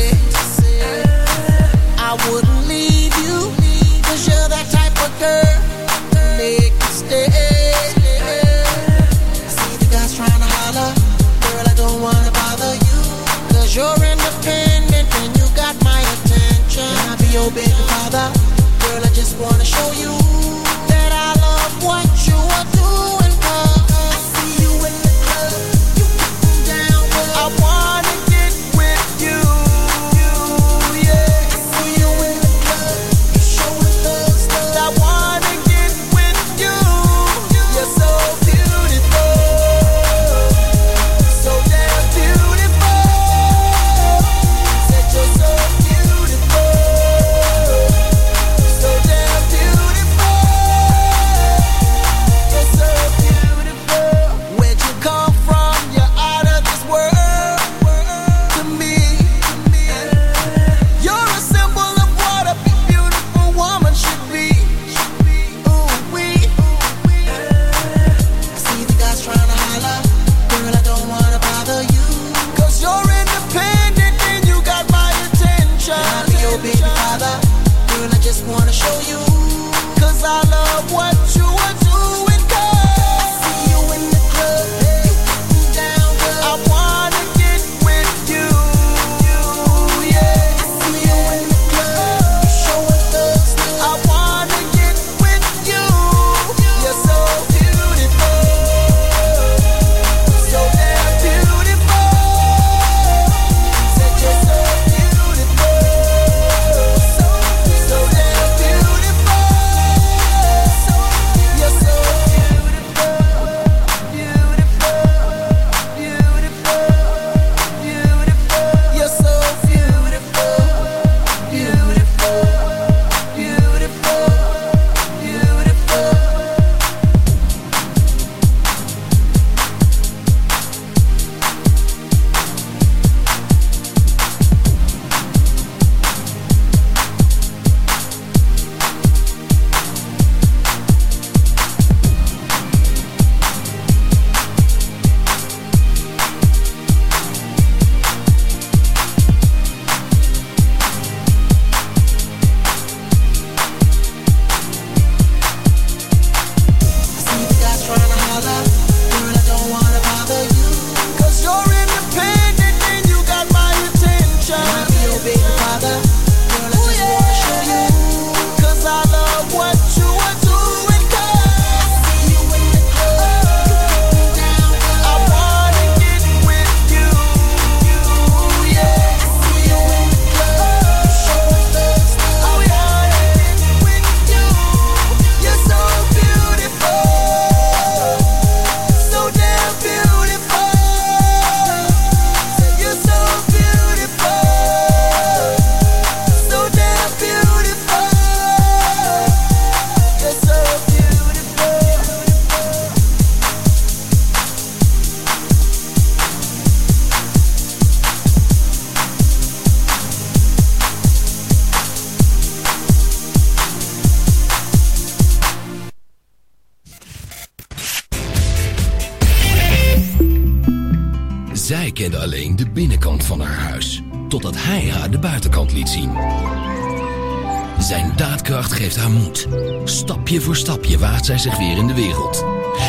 [SPEAKER 11] Zij zich weer in de wereld.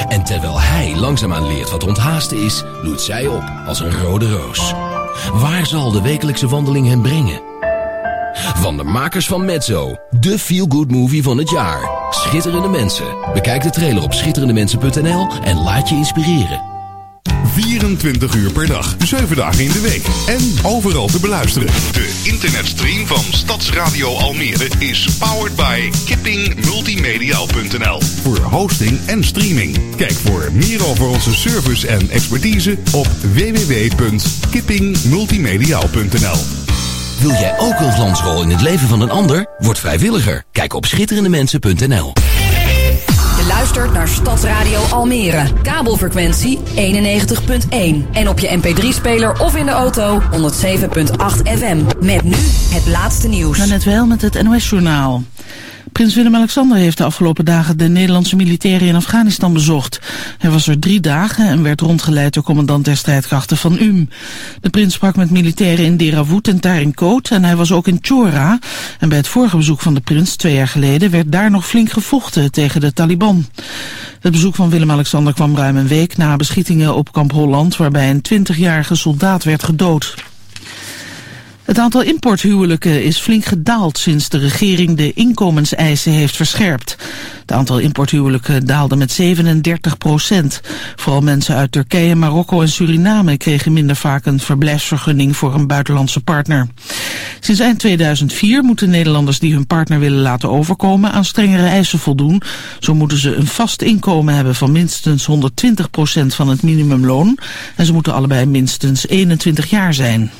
[SPEAKER 11] En terwijl hij langzaamaan leert wat onthaasten is, bloeit zij op als een rode roos. Waar zal de wekelijkse wandeling hem brengen? Van de makers van Mezzo, de feel-good movie van het jaar. Schitterende mensen. Bekijk de trailer op schitterendemensen.nl en laat je inspireren.
[SPEAKER 12] 24 uur per dag, 7 dagen in de week. En overal te beluisteren. De internetstream van Stadsradio Almere is powered by kippingmultimediaal.nl. Voor hosting en streaming. Kijk voor meer over onze service en expertise op www.kippingmultimediaal.nl.
[SPEAKER 11] Wil jij ook een glansrol in het leven van een ander? Word vrijwilliger. Kijk op schitterendemensen.nl.
[SPEAKER 2] Je luistert naar Stadsradio Almere. Kabelfrequentie 91.1. En op je mp3-speler of in de auto 107.8 FM. Met nu het laatste nieuws.
[SPEAKER 13] Maar net wel met het NOS-journaal. Prins Willem-Alexander heeft de afgelopen dagen de Nederlandse militairen in Afghanistan bezocht. Hij was er drie dagen en werd rondgeleid door commandant der strijdkrachten van UM. De prins sprak met militairen in Derawood en Tarinkot en hij was ook in Chora. En bij het vorige bezoek van de prins, twee jaar geleden, werd daar nog flink gevochten tegen de Taliban. Het bezoek van Willem-Alexander kwam ruim een week na beschietingen op kamp Holland, waarbij een 20-jarige soldaat werd gedood. Het aantal importhuwelijken is flink gedaald sinds de regering de inkomenseisen heeft verscherpt. Het aantal importhuwelijken daalde met 37 procent. Vooral mensen uit Turkije, Marokko en Suriname kregen minder vaak een verblijfsvergunning voor een buitenlandse partner. Sinds eind 2004 moeten Nederlanders die hun partner willen laten overkomen aan strengere eisen voldoen. Zo moeten ze een vast inkomen hebben van minstens 120 procent van het minimumloon en ze moeten allebei minstens 21 jaar zijn.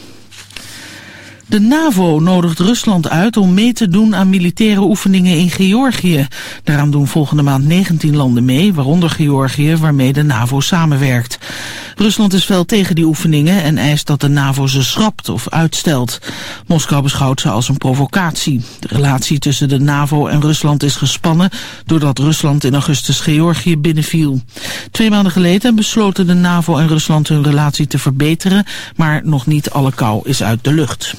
[SPEAKER 13] De NAVO nodigt Rusland uit om mee te doen aan militaire oefeningen in Georgië. Daaraan doen volgende maand 19 landen mee, waaronder Georgië, waarmee de NAVO samenwerkt. Rusland is fel tegen die oefeningen en eist dat de NAVO ze schrapt of uitstelt. Moskou beschouwt ze als een provocatie. De relatie tussen de NAVO en Rusland is gespannen doordat Rusland in augustus Georgië binnenviel. Twee maanden geleden besloten de NAVO en Rusland hun relatie te verbeteren, maar nog niet alle kou is uit de lucht.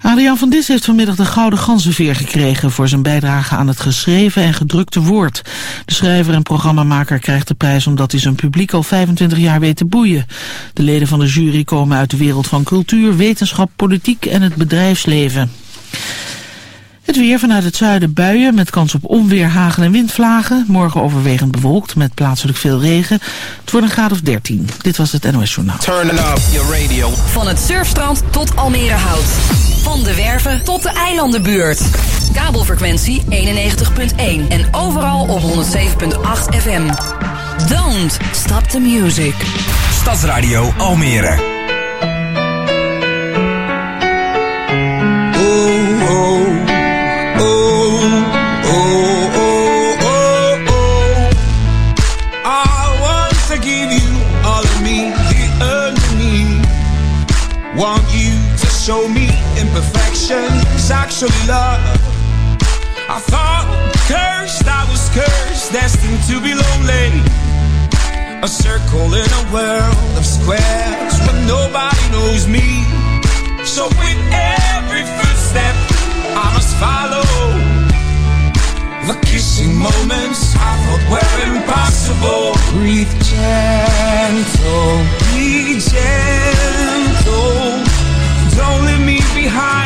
[SPEAKER 13] Adriaan van Dis heeft vanmiddag de Gouden Ganzenveer gekregen voor zijn bijdrage aan het geschreven en gedrukte woord. De schrijver en programmamaker krijgt de prijs omdat hij zijn publiek al 25 jaar weet te boeien. De leden van de jury komen uit de wereld van cultuur, wetenschap, politiek en het bedrijfsleven. Het weer vanuit het zuiden buien met kans op onweer, hagel en windvlagen. Morgen overwegend bewolkt met plaatselijk veel regen. Het wordt een graad of 13. Dit was het NOS Journaal.
[SPEAKER 14] Turn it up, your radio.
[SPEAKER 2] Van het surfstrand tot Almere Hout. Van de Werven tot de eilandenbuurt. Kabelfrequentie 91.1 en overal op 107.8 FM. Don't stop the music.
[SPEAKER 14] Stadsradio Almere.
[SPEAKER 3] Imperfections, actually love. I thought cursed, I was cursed, destined to be lonely. A circle in a world of squares where nobody knows me. So with every footstep, I must follow. The kissing moments I thought were impossible. Breathe gentle, be gentle. Don't leave me behind,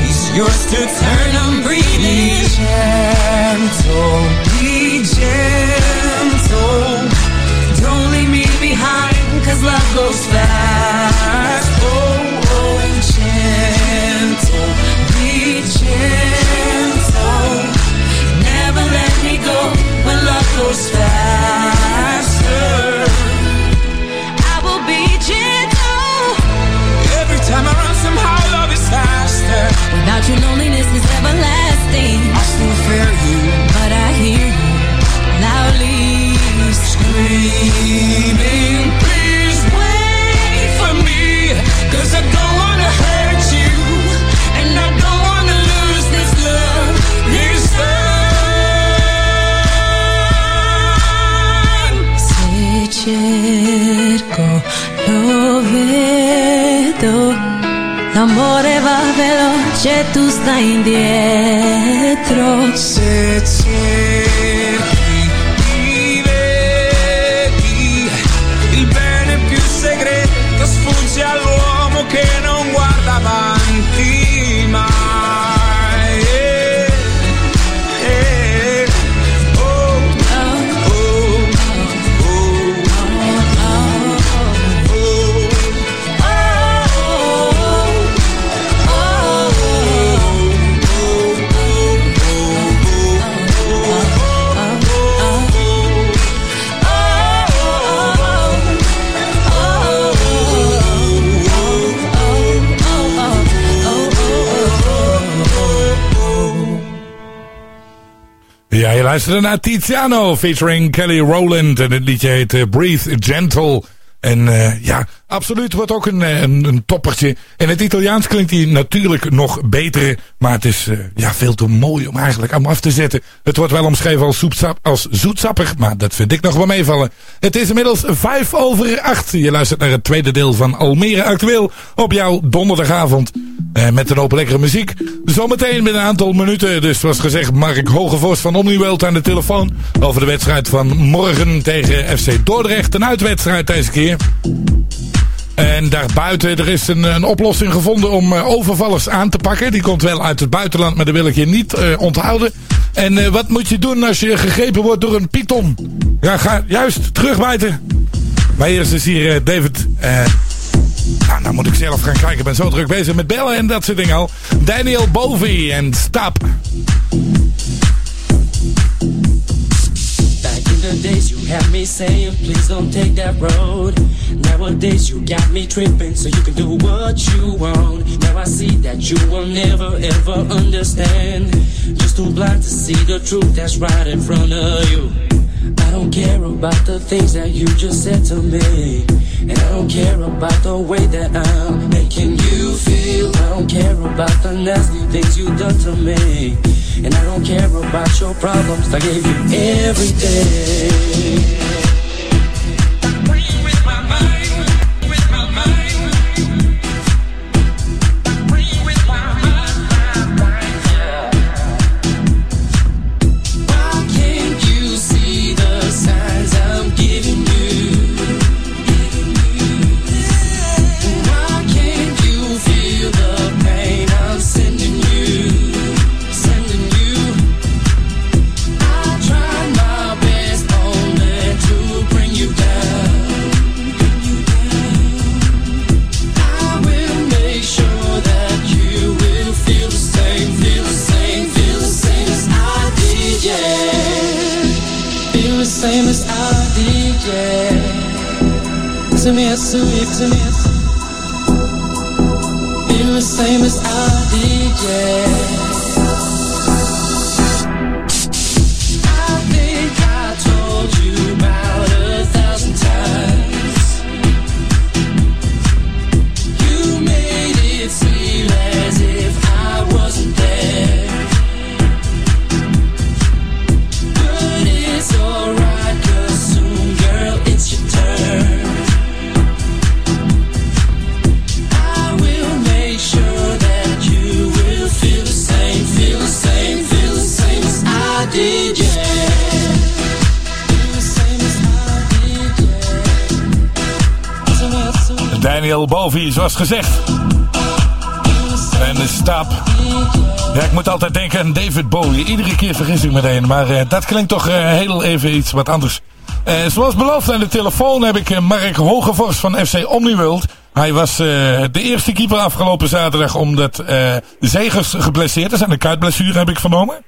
[SPEAKER 3] yours to turn. I'm breathing. Be gentle, be gentle. Don't leave me behind, cause love goes fast. Oh, oh, gentle, be gentle. Never let me go when love goes faster.
[SPEAKER 9] Without you, loneliness is everlasting.
[SPEAKER 3] I still fear you.
[SPEAKER 9] But I hear you loudly
[SPEAKER 3] screaming.
[SPEAKER 9] Če tu
[SPEAKER 4] zdaj in luisterde naar Tiziano featuring Kelly Rowland. En het liedje heet eh, Breathe Gentle. En eh, ja, absoluut wordt ook een, eh, een, een toppertje. In het Italiaans klinkt hij natuurlijk nog beter. Maar het is eh, ja, veel te mooi om eigenlijk aan af te zetten. Het wordt wel omschreven als, soepsap, als zoetsappig. Maar dat vind ik nog wel meevallen. Het is inmiddels vijf over acht. Je luistert naar het tweede deel van Almere Actueel. Op jouw donderdagavond. Eh, met een hoop lekkere muziek. Zometeen met een aantal minuten. Dus zoals gezegd Mark Hogevorst van Omniworld aan de telefoon. Over de wedstrijd van morgen tegen FC Dordrecht. Een uitwedstrijd deze keer. En daarbuiten, er is een, een oplossing gevonden om uh, overvallers aan te pakken. Die komt wel uit het buitenland, maar dat wil ik je niet uh, onthouden. En uh, wat moet je doen als je gegrepen wordt door een python? Ja, ga juist terugbijten. Maar eerst is hier David... nou, nou moet ik zelf gaan kijken. Ik ben zo druk bezig met bellen en dat soort dingen al. Daniel Bovi en Stap.
[SPEAKER 15] The days you have me saying, please don't take that road. Nowadays you got me tripping, so you can do what you want. Now I see that you will never ever understand. Just too blind to see the truth that's right in front of you. I don't care about the things that you just said to me. And I don't care about the way that I'm making you feel. I don't care about the nasty things you done to me. And I don't care about your problems I gave you every To me, it's sweet, to me, Feel the same as I did, yeah.
[SPEAKER 4] Bovi, zoals gezegd. En de stap. Ja, ik moet altijd denken aan David Bowie. Iedere keer vergis ik me erin. Maar eh, dat klinkt toch eh, heel even iets wat anders. Eh, zoals beloofd aan de telefoon heb ik Mark Hogevorst van FC Omniworld. Hij was de eerste keeper afgelopen zaterdag omdat Zegers geblesseerd is. Aan de kuitblessure heb ik vernomen.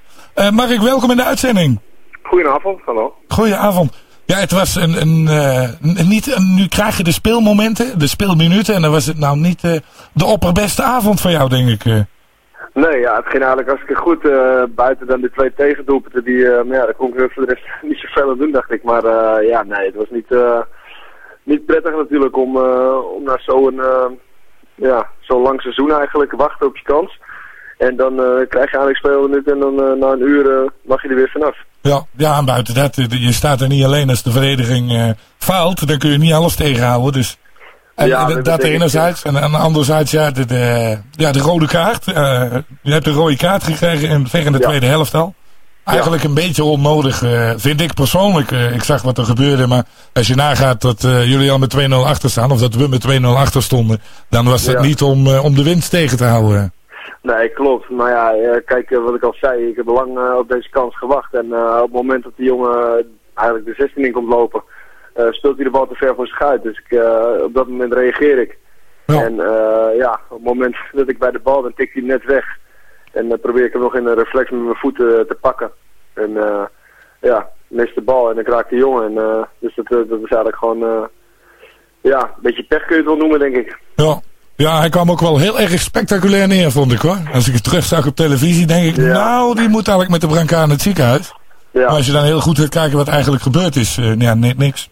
[SPEAKER 4] Mark, welkom in de uitzending.
[SPEAKER 16] Goedenavond, hallo.
[SPEAKER 4] Goedenavond. Ja, het was een, een, n- niet, nu krijg je de speelmomenten, de speelminuten. En dan was het nou niet eh, de opperbeste avond voor jou, denk ik. eh.
[SPEAKER 16] Nee, ja, het ging eigenlijk hartstikke goed. buiten dan de twee tegendoelpunten, die, maar ja, daar kon ik voor de rest *laughs* niet zoveel aan doen, dacht ik. Maar ja, nee, het was niet, niet prettig natuurlijk om, om na zo'n ja, zo'n lang seizoen eigenlijk wachten op je kans. En dan krijg je eigenlijk speelminuten en dan na een uur mag je er weer vanaf.
[SPEAKER 4] Ja, ja, en buiten dat, eh, je staat er niet alleen als de verdediging eh, faalt. Dan kun je niet alles tegenhouden. Dus en,
[SPEAKER 16] Ja, dat
[SPEAKER 4] enerzijds. En, en anderzijds, ja, de, de, ja, de rode kaart. eh, je hebt een rode kaart gekregen in, in de tweede helft al. Eigenlijk een beetje onnodig, vind ik persoonlijk. Ik zag wat er gebeurde, maar als je nagaat dat jullie al met 2-0 achter staan, of dat we met 2-0 achter stonden, dan was het niet om, om de winst tegen te houden.
[SPEAKER 16] Nee, klopt. Maar ja, eh, kijk eh, wat ik al zei. Ik heb lang eh, op deze kans gewacht. En op het moment dat die jongen eigenlijk de 16 in komt lopen, eh, speelt hij de bal te ver voor zich uit. Dus ik, eh, op dat moment reageer ik. En eh, ja, op het moment dat ik bij de bal ben, tikt hij net weg. En dan probeer ik hem nog in een reflex met mijn voeten te pakken. En eh, ja, mis de bal en ik raak de jongen. En, eh, dus dat, dat is eigenlijk gewoon, ja, een beetje pech kun je het wel noemen, denk ik.
[SPEAKER 4] Ja. Ja, hij kwam ook wel heel erg spectaculair neer, vond ik hoor. Als ik het terug zag op televisie, denk ik, nou, die moet eigenlijk met de brancard in het ziekenhuis.
[SPEAKER 16] Ja.
[SPEAKER 4] Maar als je dan heel goed gaat kijken wat eigenlijk gebeurd is, eh, ja, ni- niks.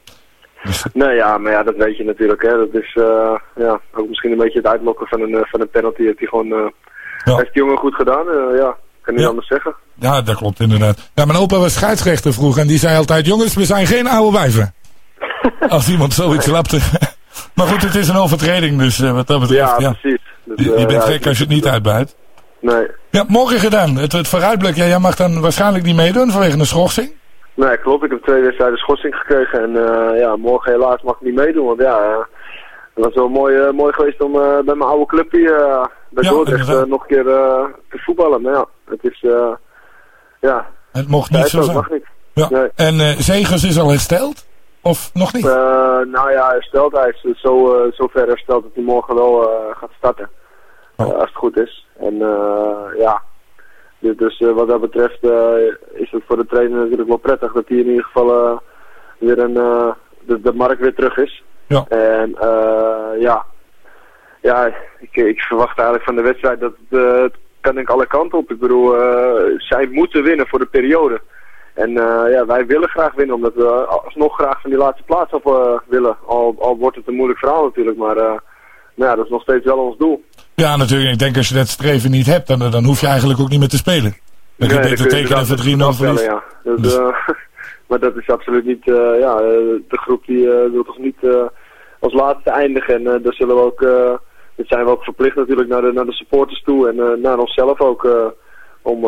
[SPEAKER 16] Nee, ja, maar ja, dat weet je natuurlijk. Hè. Dat is eh, ja, ook misschien een beetje het uitlokken van een, eh, van een penalty. Heeft hij gewoon, eh heeft die jongen goed gedaan. eh, ja, kan niet anders zeggen.
[SPEAKER 4] Ja, dat klopt inderdaad. Ja, mijn opa was scheidsrechter vroeger en die zei altijd, jongens, we zijn geen oude wijven. *laughs* Als iemand zoiets lapte. Maar goed, het is een overtreding, dus eh, wat dat betreft,
[SPEAKER 16] Ja,
[SPEAKER 4] ja.
[SPEAKER 16] precies. Dus,
[SPEAKER 4] Je,
[SPEAKER 16] eh,
[SPEAKER 4] je bent
[SPEAKER 16] ja,
[SPEAKER 4] gek als je het niet uitbuit.
[SPEAKER 16] Nee.
[SPEAKER 4] Ja, morgen gedaan. Het, het vooruitblik, ja, jij mag dan waarschijnlijk niet meedoen vanwege een schorsing.
[SPEAKER 16] Nee, klopt. Ik heb twee wedstrijden schorsing gekregen. En eh, ja, morgen helaas mag ik niet meedoen. Want ja, eh, het was wel mooi, eh, mooi geweest om eh, bij mijn oude clubje eh bij
[SPEAKER 4] Ja,
[SPEAKER 16] Dordrecht eh, nog een keer eh, te voetballen. Maar ja, het is... eh ja,
[SPEAKER 4] Het mocht niet zo zijn.
[SPEAKER 16] mag niet.
[SPEAKER 4] Ja.
[SPEAKER 16] Nee.
[SPEAKER 4] En eh Zegers is al hersteld? Of nog niet?
[SPEAKER 16] Eh, nou ja, hersteld. Hij is zo, eh, zo ver hersteld dat hij morgen wel eh, gaat starten.
[SPEAKER 4] Oh.
[SPEAKER 16] Als het goed is. En eh, ja, dus, dus wat dat betreft eh, is het voor de trainer natuurlijk wel prettig dat hij in ieder geval weer een, de, de markt weer terug is.
[SPEAKER 4] Ja.
[SPEAKER 16] En eh, ja, ja ik, ik verwacht eigenlijk van de wedstrijd dat het, eh, het kan ik alle kanten op. Ik bedoel, zij moeten winnen voor de periode. En eh, ja, wij willen graag winnen, omdat we alsnog graag van die laatste plaats af eh, willen. Al, al wordt het een moeilijk verhaal natuurlijk, maar eh, nou ja, dat is nog steeds wel ons doel.
[SPEAKER 4] Ja, natuurlijk. Ik denk als je dat streven niet hebt, dan, dan hoef je eigenlijk ook niet meer te spelen. Dan kun je beter tekenen voor 3-0
[SPEAKER 16] inderdaad
[SPEAKER 4] verlies.
[SPEAKER 16] afbellen, Ja. Eh, *laughs* maar dat is absoluut niet, ja, de groep die wil toch niet als laatste eindigen. En daar zullen we ook, dat zijn we ook verplicht natuurlijk naar de, naar de supporters toe en naar onszelf ook. om,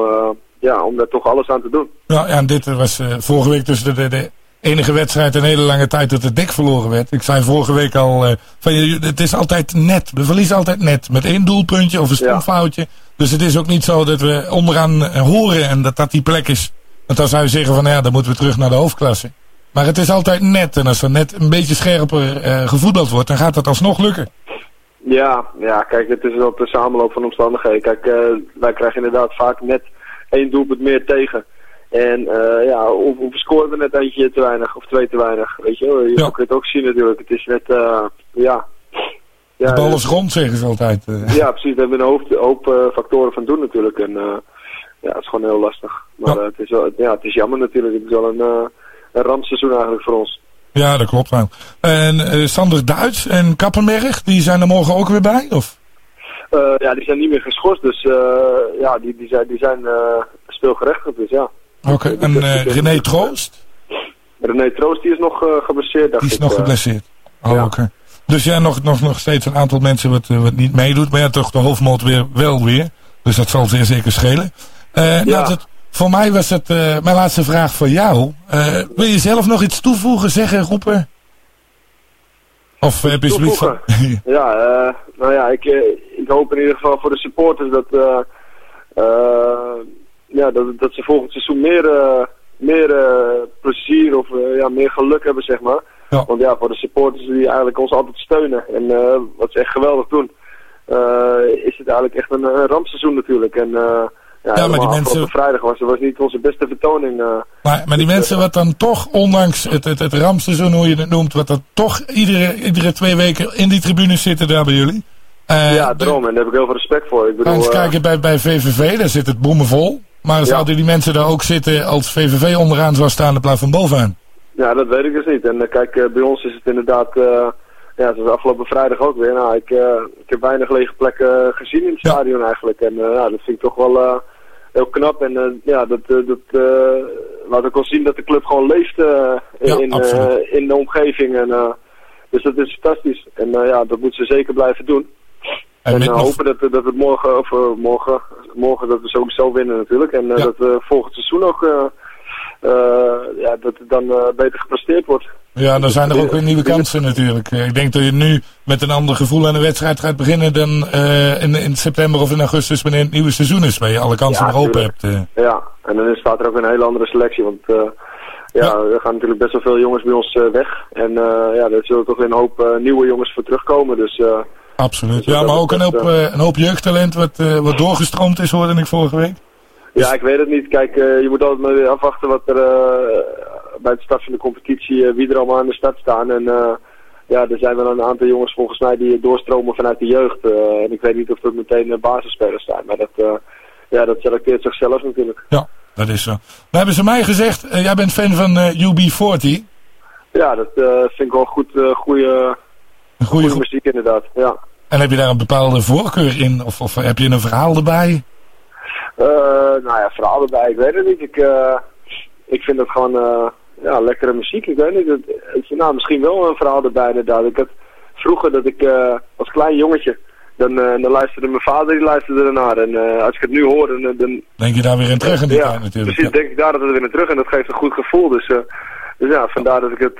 [SPEAKER 16] ja, om daar toch alles aan te doen.
[SPEAKER 4] Ja, ja, en dit was eh, vorige week dus de, de, de enige wedstrijd in hele lange tijd dat het dik verloren werd. Ik zei vorige week al, eh, van, het is altijd net. We verliezen altijd net. Met één doelpuntje of een stomfoutje. Dus het is ook niet zo dat we onderaan eh, horen en dat dat die plek is. Want dan zou je zeggen van ja, dan moeten we terug naar de hoofdklasse. Maar het is altijd net. En als er net een beetje scherper eh, gevoetbald wordt, dan gaat dat alsnog lukken.
[SPEAKER 16] Ja, ja, kijk, het is wel de samenloop van omstandigheden. Kijk, wij krijgen inderdaad vaak net één doelpunt meer tegen. En eh, ja, of, of we scoren net eentje te weinig of twee te weinig. Weet je, wel. je kunt het ook zien natuurlijk. Het is net, eh, ja. ja
[SPEAKER 4] de bal is rond, zeggen ze altijd. eh.
[SPEAKER 16] Ja, precies. Daar hebben we een hoop, hoop eh, factoren van doen natuurlijk. En eh, ja, het is gewoon heel lastig. Maar eh, het, is wel, ja, het is jammer natuurlijk. Het is wel een, eh een rampseizoen eigenlijk voor ons.
[SPEAKER 4] Ja, dat klopt wel. En eh, Sander Duits en Kappenberg, die zijn er morgen ook weer bij? Of?
[SPEAKER 16] Eh, ja, die zijn niet meer geschorst. Dus eh, ja, die, die zijn, die zijn eh, speelgerechtigd. Dus ja.
[SPEAKER 4] Oké, en eh, René Troost?
[SPEAKER 16] René Troost die is nog geblesseerd, dacht
[SPEAKER 4] Die is
[SPEAKER 16] ik.
[SPEAKER 4] nog geblesseerd. Oh, oké. Dus ja, nog, nog, nog steeds een aantal mensen wat, wat niet meedoet. Maar ja, toch de hoofdmoot weer, wel weer. Dus dat zal zeer zeker schelen. Nou, dat, voor mij was het mijn laatste vraag voor jou. Wil je zelf nog iets toevoegen, zeggen, roepen? Of heb je zoiets van... *laughs*
[SPEAKER 16] Ja, eh, nou ja, ik, eh, ik hoop in ieder geval voor de supporters dat, eh, eh, ja, dat, dat ze volgend seizoen meer, eh, meer eh, plezier of eh, ja, meer geluk hebben, zeg maar. Want ja, voor de supporters die eigenlijk ons altijd steunen en eh, wat ze echt geweldig doen, eh, is het eigenlijk echt een, een rampseizoen natuurlijk. En eh, ja,
[SPEAKER 4] maar die mensen-
[SPEAKER 16] vrijdag was, was niet onze beste vertoning. eh.
[SPEAKER 4] Maar, maar die mensen wat dan toch, ondanks het, het, het rampseizoen, hoe je het noemt, wat dan toch iedere, iedere twee weken in die tribunes zitten daar bij jullie. Eh,
[SPEAKER 16] ja, daarom. En daar heb ik heel veel respect voor. Ik bedoel,
[SPEAKER 4] eens
[SPEAKER 16] eh,
[SPEAKER 4] kijken bij, bij VVV, daar zit het boemenvol. Maar zouden die mensen daar ook zitten als VVV onderaan zou staan in plaats van bovenaan?
[SPEAKER 16] Ja, dat weet ik dus niet. En eh, kijk, eh, bij ons is het inderdaad, eh, ja, zoals afgelopen vrijdag ook weer. Nou, ik, eh, ik heb weinig lege plekken eh, gezien in het stadion eigenlijk. En eh, ja, dat vind ik toch wel eh, heel knap. En eh, ja, dat, eh, dat eh, laat ook wel zien dat de club gewoon leeft
[SPEAKER 4] Ja,
[SPEAKER 16] in, in de omgeving. En, dus dat is fantastisch. En ja, dat moeten ze zeker blijven doen.
[SPEAKER 4] En
[SPEAKER 16] hopen dat, dat het morgen, of morgen, morgen dat we sowieso winnen natuurlijk. En
[SPEAKER 4] Ja.
[SPEAKER 16] dat we volgend seizoen ook, ja, dat het dan eh, beter gepresteerd wordt.
[SPEAKER 4] Ja, dan zijn er ook weer nieuwe kansen natuurlijk. Eh, Ik denk dat je nu met een ander gevoel aan de wedstrijd gaat beginnen dan eh, in, in september of in augustus wanneer het nieuwe seizoen is. Waar je alle kansen
[SPEAKER 16] Ja,
[SPEAKER 4] nog open hebt. eh.
[SPEAKER 16] Ja, en dan staat er ook een hele andere selectie. Want eh, ja, er gaan natuurlijk best wel veel jongens bij ons eh, weg. En eh, ja, daar zullen toch weer een hoop eh, nieuwe jongens voor terugkomen. Dus eh,
[SPEAKER 4] Absoluut.
[SPEAKER 16] Dus
[SPEAKER 4] Ja, maar ook een hoop,
[SPEAKER 16] eh,
[SPEAKER 4] eh, een hoop jeugdtalent wat, eh, wat doorgestroomd is, hoorde ik vorige week.
[SPEAKER 16] Ja, ik weet het niet. Kijk, eh, je moet altijd maar weer afwachten wat er eh, bij het start van de competitie, eh, wie er allemaal aan de start staan. En ja, er zijn wel een aantal jongens volgens mij die doorstromen vanuit de jeugd. en ik weet niet of dat meteen basisspelers zijn. Maar dat, eh, ja, dat selecteert zichzelf natuurlijk.
[SPEAKER 4] Ja, dat is zo. Nou hebben ze mij gezegd, jij bent fan van eh, UB40.
[SPEAKER 16] Ja, dat vind ik wel goed, goede,
[SPEAKER 4] goede
[SPEAKER 16] muziek inderdaad. Ja.
[SPEAKER 4] En heb je daar een bepaalde voorkeur in? Of, of heb je een verhaal erbij?
[SPEAKER 16] Eh, nou ja, verhaal erbij, ik weet het niet. Ik, eh, ik vind het gewoon eh, ja, lekkere muziek. Ik weet niet. Het, het, nou, misschien wel een verhaal erbij inderdaad. Ik had vroeger dat ik als klein jongetje, dan, dan luisterde mijn vader, die luisterde ernaar. En als ik het nu hoor, dan... dan
[SPEAKER 4] Denk je daar weer in terug in
[SPEAKER 16] ja,
[SPEAKER 4] tijd natuurlijk.
[SPEAKER 16] precies, denk ik daar dat het weer naar terug en dat geeft een goed gevoel. Dus, dus ja, vandaar dat ik het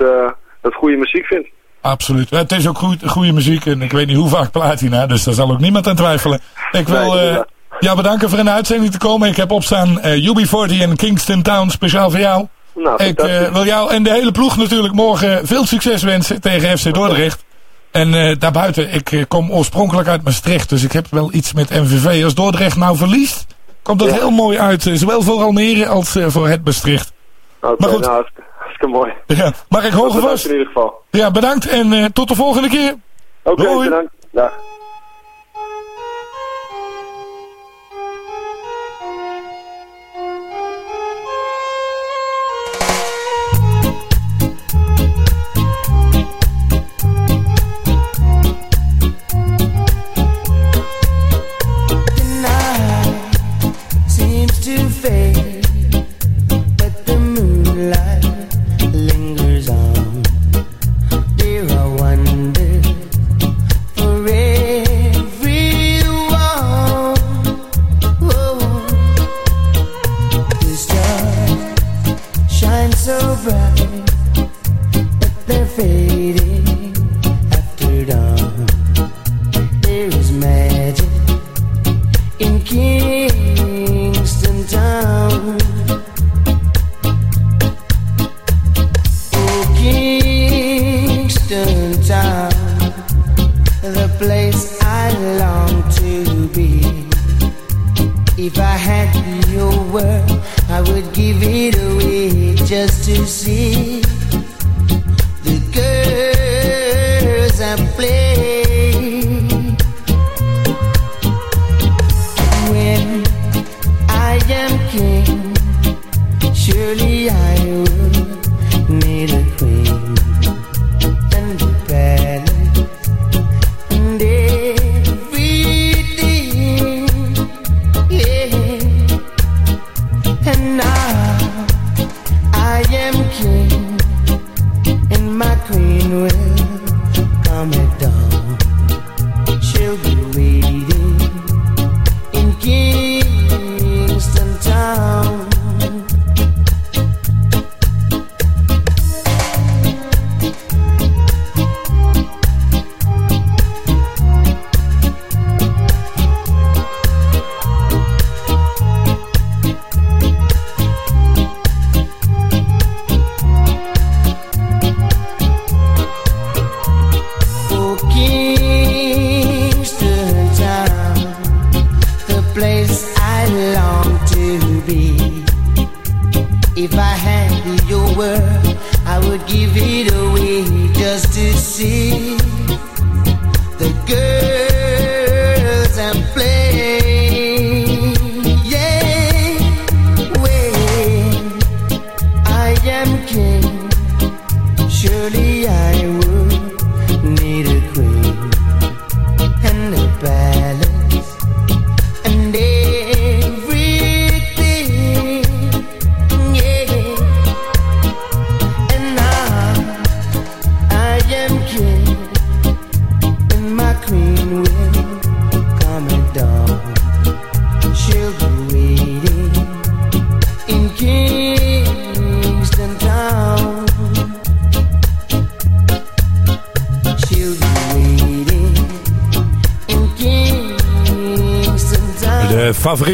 [SPEAKER 16] dat goede muziek vind.
[SPEAKER 4] Absoluut. Het is ook goed, goede muziek en ik weet niet hoe vaak platina, dus daar zal ook niemand aan twijfelen. Ik wil
[SPEAKER 16] Nee,
[SPEAKER 4] jou bedanken voor de uitzending te komen. Ik heb opstaan eh UB40 en Kingston Town speciaal voor jou.
[SPEAKER 16] Nou,
[SPEAKER 4] ik eh, wil jou en de hele ploeg natuurlijk morgen veel succes wensen tegen FC Dordrecht. En eh, daarbuiten, ik kom oorspronkelijk uit Maastricht, dus ik heb wel iets met MVV. Als Dordrecht nou verliest, komt dat heel mooi uit. Zowel voor Almere als voor het Maastricht.
[SPEAKER 16] Oké,
[SPEAKER 4] Maar goed.
[SPEAKER 16] nou, hartstikke, mooi.
[SPEAKER 4] Ja, mag ik hoog
[SPEAKER 16] Bedankt
[SPEAKER 4] vast?
[SPEAKER 16] in ieder geval.
[SPEAKER 4] Ja, bedankt en tot de volgende keer.
[SPEAKER 16] Oké,
[SPEAKER 4] Doei.
[SPEAKER 16] bedankt. Dag.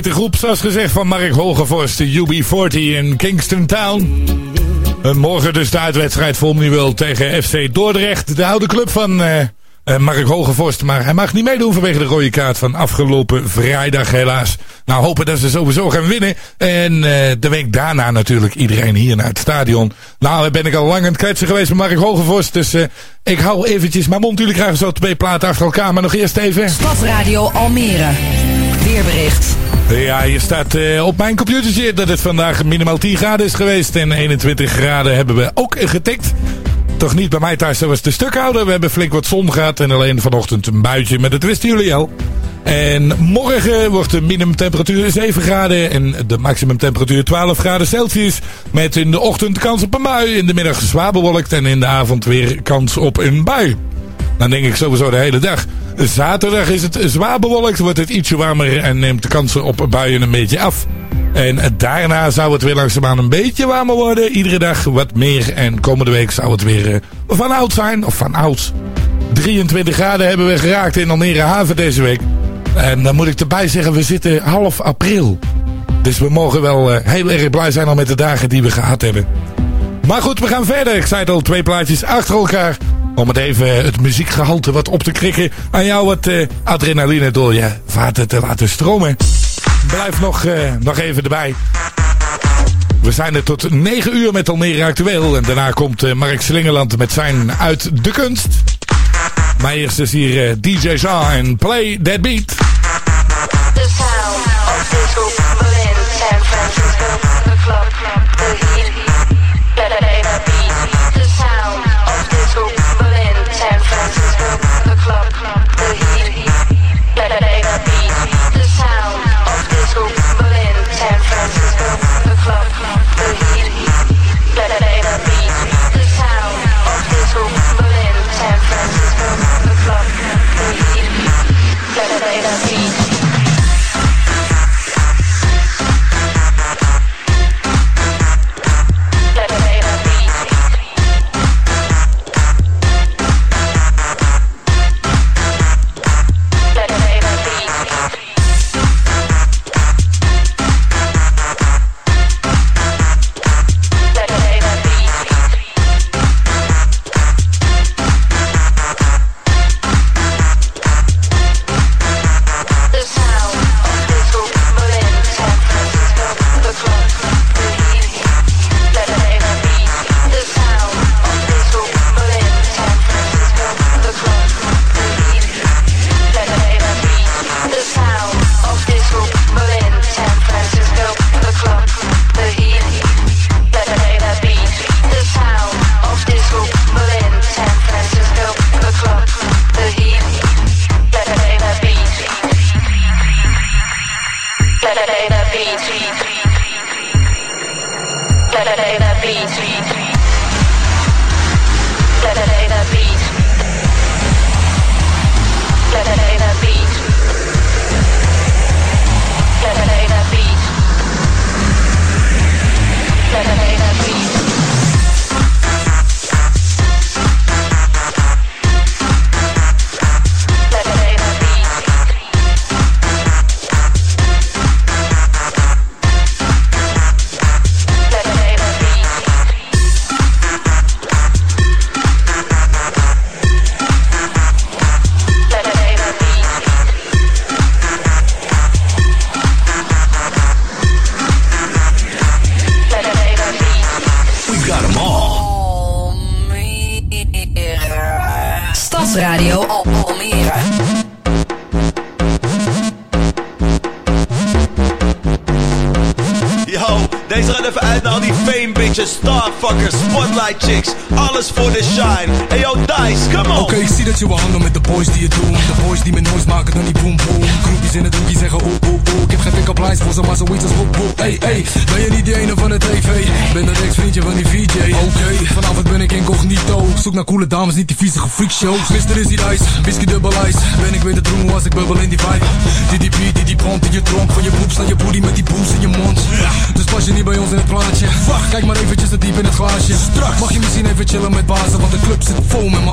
[SPEAKER 4] Favoriete groep, zoals gezegd, van Mark Hogevorst, de UB40 in Kingston Town. Eh, morgen dus de uitwedstrijd voor Omniworld tegen FC Dordrecht. De oude club van eh, Mark Hogevorst. Maar hij mag niet meedoen vanwege de rode kaart van afgelopen vrijdag helaas. Nou, hopen dat ze sowieso gaan winnen. En eh, de week daarna natuurlijk iedereen hier naar het stadion. Nou, ben ik al lang aan het kletsen geweest met Mark Hogevorst. Dus ik hou eventjes mijn mond. Jullie krijgen zo twee platen achter elkaar. Maar nog eerst even...
[SPEAKER 2] Stadsradio Almere. Weerbericht.
[SPEAKER 4] Ja, je staat eh, op mijn computertje dat het vandaag minimaal 10 graden is geweest. En 21 graden hebben we ook getikt. Toch niet bij mij thuis, dat was de stukhouder. We hebben flink wat zon gehad en alleen vanochtend een buitje. Maar dat wisten jullie al. En morgen wordt de minimumtemperatuur 7 graden en de maximumtemperatuur 12 graden Celsius. Met in de ochtend kans op een bui, in de middag zwaar bewolkt en in de avond weer kans op een bui. Dan denk ik sowieso de hele dag. Zaterdag is het zwaar bewolkt, wordt het ietsje warmer en neemt de kansen op buien een beetje af. En daarna zou het weer langzaamaan een beetje warmer worden. Iedere dag wat meer. En komende week zou het weer eh, van oud zijn. Of van oud. 23 graden hebben we geraakt in Almere Haven deze week. En dan moet ik erbij zeggen, we zitten half april. Dus we mogen wel eh, heel erg blij zijn al met de dagen die we gehad hebben. Maar goed, we gaan verder. Ik zei het al, twee plaatjes achter elkaar. Om het even het muziekgehalte wat op te krikken. Aan jou wat eh, adrenaline door je vaten te laten stromen. Blijf nog, eh, nog even erbij. We zijn er tot 9 uur met Almere Actueel. En daarna komt eh, Mark Slingerland met zijn Uit de Kunst. Maar eerst is hier eh, DJ Jean en Play That Beat.
[SPEAKER 17] Bye. Street. Zoek naar coole dames, niet die viezige freakshows. Mister is die ice, whisky dubbel ice. Ben ik weer de droom als ik bubbel in die vibe. DDP, die die prompt in je tronk. Van je boeps naar je booty met die booms in je mond. Dus pas je niet bij ons in het plaatje. Kijk maar eventjes te diep in het glaasje. Mag je misschien even chillen met bazen, want de club zit vol met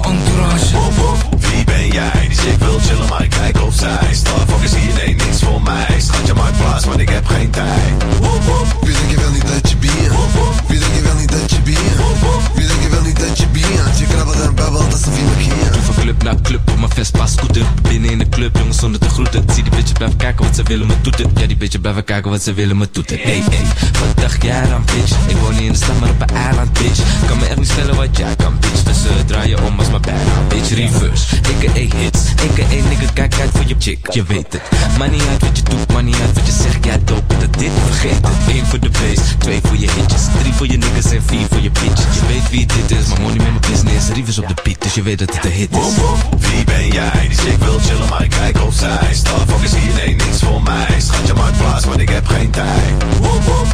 [SPEAKER 18] kijken wat ze willen me toeten Ja, die bitches blijven kijken wat ze willen me toeten Hey, hey, wat dacht jij dan, bitch? Ik woon niet in de stad, maar op een eiland, bitch. Kan me echt niet stellen wat jij kan, bitch. Dus uh, draai je om als mijn bijna, bitch. Reverse, a.k.a. hits A.k.a. nigga, kijk uit voor je chick, je weet het Maar niet uit wat je doet, maar niet uit wat je zegt Jij dope dat dit, vergeet het Eén voor de base, twee voor je hitjes Drie voor je niggas en vier voor je bitches Je weet wie dit is, maar money met mijn business Reverse op de beat, dus je weet dat het een hit is
[SPEAKER 19] Wie ben jij? Die chick wil chillen, maar ik kijk of zij. Starfuckers hier, nee, niks voor mij. Schatje, maak plaats, want ik heb geen tijd.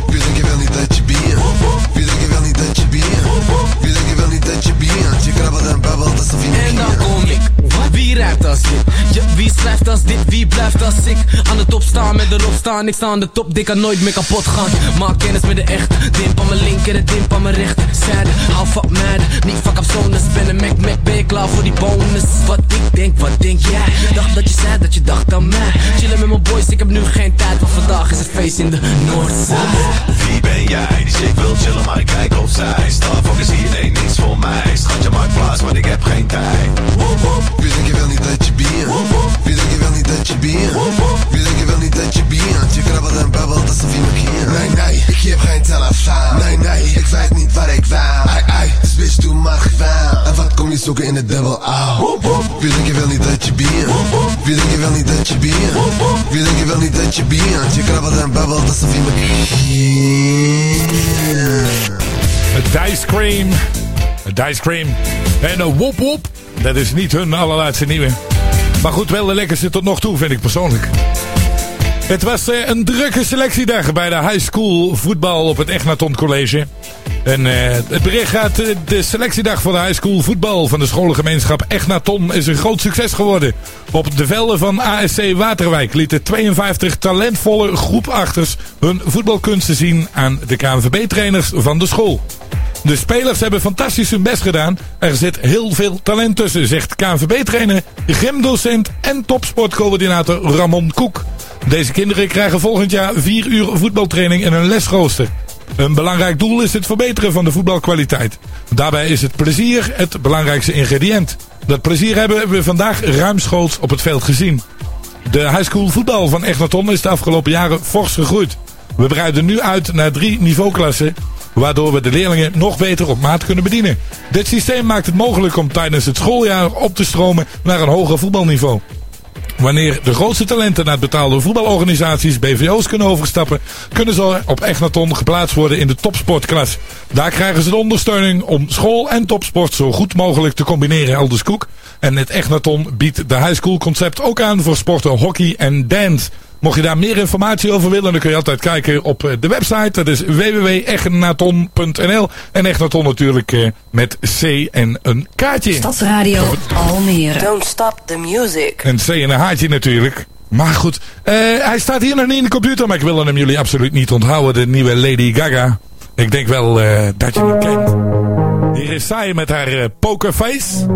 [SPEAKER 20] Wie denk je wel niet dat je? Wie denk je wel niet dat je bent? Wie denk je wel niet dat je bent? Je krabbelt en babbelt alsof je me
[SPEAKER 8] En dan kom ik. Wie rijdt als dit? Ja, wie schrijft als dit? Wie blijft als ik? Aan de top staan, met de staan. Ik sta aan de top, dit kan nooit meer kapot gaan. Maak kennis met de echt. Dimp aan mijn linker en dimp aan mijn rechter. Sad, hou fuck mad. Niet fuck up zones. Ben een Mac, Mac, ben je klaar voor die bonus? Wat ik denk, wat denk jij? Dacht dat je zei dat je dacht aan mij. Chillen met mijn boys, ik heb nu geen tijd. Want vandaag is het feest in de Noordzee.
[SPEAKER 19] Wie ben jij? Die chick wil chillen, maar ik kijk of zij. Starfuckers hier, nee, niks voor mij. Schatje, maak plaats, want ik heb geen tijd.
[SPEAKER 20] Denk je wel niet dat je bent? Wie denk je wel niet dat je bent? Wie denk je wel niet dat je bent? Je krabbelt en babbelt alsof je me kent. Nee, nee, ik heb geen telefoon. Nee, nee, ik weet niet waar ik wou. Ai, ai, dus bitch, doe maar gewoon. En wat kom je zoeken in de dubbel au? Wie denk je wel niet dat je bent? Wie denk je wel niet dat je bent? Wie denk je wel niet dat je bent? Je krabbelt en babbelt alsof je me kent.
[SPEAKER 4] Het Dice Cream. Het Dice Cream. En een Wop Wop. Dat is niet hun allerlaatste nieuwe. Maar goed, wel de lekkerste tot nog toe, vind ik persoonlijk. Het was eh, een drukke selectiedag bij de high school voetbal op het Echnaton College. En eh, het bericht gaat, eh, de selectiedag van de high school voetbal van de scholengemeenschap Echnaton is een groot succes geworden. Op de velden van ASC Waterwijk lieten 52 talentvolle groepachters hun voetbalkunsten zien aan de KNVB-trainers van de school. De spelers hebben fantastisch hun best gedaan. Er zit heel veel talent tussen, zegt KNVB-trainer, gymdocent en topsportcoördinator Ramon Koek. Deze kinderen krijgen volgend jaar vier uur voetbaltraining en een lesrooster. Een belangrijk doel is het verbeteren van de voetbalkwaliteit. Daarbij is het plezier het belangrijkste ingrediënt. Dat plezier hebben we vandaag ruimschoots op het veld gezien. De high school voetbal van Echnaton is de afgelopen jaren fors gegroeid. We breiden nu uit naar drie niveauklassen, waardoor we de leerlingen nog beter op maat kunnen bedienen. Dit systeem maakt het mogelijk om tijdens het schooljaar op te stromen naar een hoger voetbalniveau. Wanneer de grootste talenten naar betaalde voetbalorganisaties, BVO's kunnen overstappen, kunnen ze op Echnaton geplaatst worden in de topsportklas. Daar krijgen ze de ondersteuning om school en topsport zo goed mogelijk te combineren, Elders Koek. En het Echnaton biedt de high school concept ook aan voor sporten hockey en dance. Mocht je daar meer informatie over willen, dan kun je altijd kijken op eh, de website. Dat is www.echnaton.nl. En Echnaton natuurlijk eh, met C en een kaartje.
[SPEAKER 2] Stadsradio Almere.
[SPEAKER 21] Don't stop the music.
[SPEAKER 4] Een C en een haartje natuurlijk. Maar goed, eh, hij staat hier nog niet in de computer, maar ik wil hem jullie absoluut niet onthouden. De nieuwe Lady Gaga. Ik denk wel eh, dat je hem kent. Hier is zij met haar eh, pokerface.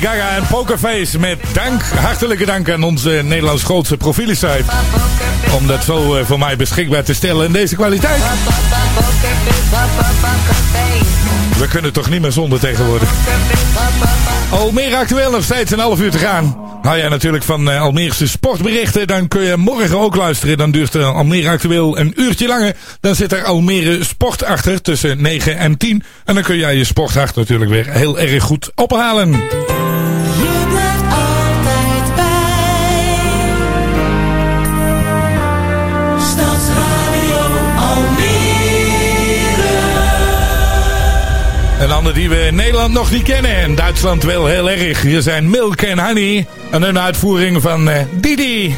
[SPEAKER 4] Gaga en Pokerface met dank, hartelijke dank aan onze Nederlands grootste profielenstrijd. Om dat zo eh, voor mij beschikbaar te stellen in deze kwaliteit. We kunnen toch niet meer zonder tegenwoordig. Oh, Almere actueel nog steeds een half uur te gaan. Hou jij natuurlijk van eh, Almeerse sportberichten, dan kun je morgen ook luisteren. Dan duurt eh, Almere actueel een uurtje langer. Dan zit er Almere Sport achter tussen 9 en 10. En dan kun jij je sporthacht natuurlijk weer heel erg goed ophalen. Een ander die we in Nederland nog niet kennen. En Duitsland wel heel erg. Hier zijn Milk and Honey. En een uitvoering van eh, Didi.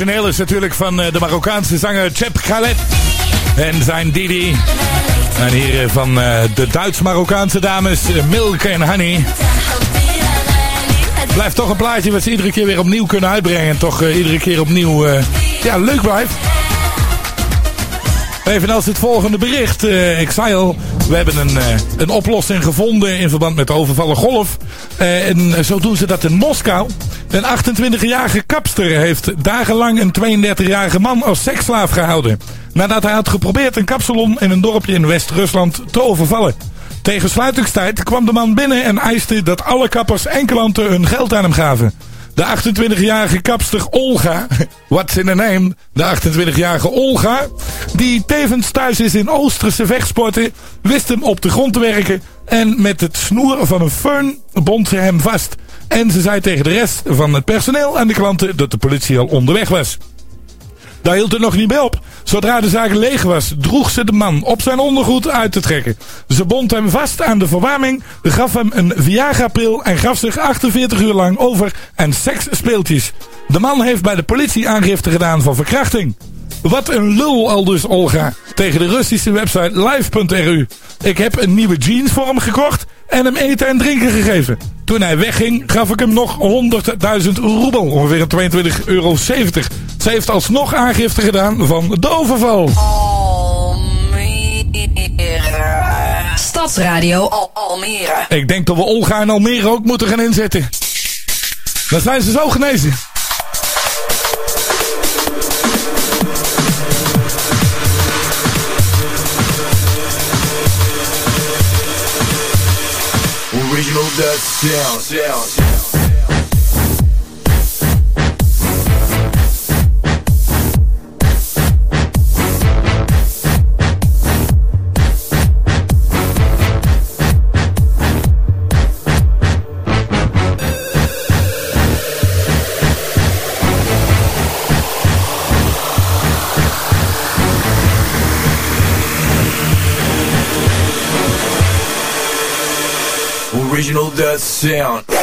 [SPEAKER 4] Origineel is natuurlijk van eh, de Marokkaanse zanger Chep Khaled en zijn Didi. En hier eh, van eh, de Duits-Marokkaanse dames Milk en Honey. Blijft toch een plaatje wat ze iedere keer weer opnieuw kunnen uitbrengen. En toch iedere keer opnieuw ja, leuk blijft. Evenals het volgende bericht. Zei al, we hebben een, een oplossing gevonden in verband met de overvallen golf. En zo doen ze dat in Moskou. Een 28-jarige kapster heeft dagenlang een 32-jarige man als seksslaaf gehouden. Nadat hij had geprobeerd een kapsalon in een dorpje in West-Rusland te overvallen. Tegen sluitingstijd kwam de man binnen en eiste dat alle kappers en klanten hun geld aan hem gaven. De 28-jarige kapster Olga, *laughs* what's in the name, de 28-jarige Olga, die tevens thuis is in Oosterse vechtsporten, wist hem op de grond te werken en met het snoer van een föhn bond ze hem vast. En ze zei tegen de rest van het personeel en de klanten dat de politie al onderweg was. Daar hield het nog niet bij op. Zodra de zaak leeg was, droeg ze de man op zijn ondergoed uit te trekken. Ze bond hem vast aan de verwarming, gaf hem een Viagra-pil en gaf zich 48 uur lang over aan seksspeeltjes. De man heeft bij de politie aangifte gedaan van verkrachting. Wat een lul al dus Olga tegen de Russische website live.ru. Ik heb een nieuwe jeans voor hem gekocht en hem eten en drinken gegeven. Toen hij wegging gaf ik hem nog 100.000 roebel, ongeveer 22,70 euro. Ze heeft alsnog aangifte gedaan van de overval.
[SPEAKER 2] Stadsradio Al Almere.
[SPEAKER 4] Ik denk dat we Olga en Almere ook moeten gaan inzetten. Dan zijn ze zo genezen.
[SPEAKER 20] Original Dutch sound. sound. Original Dutch sound.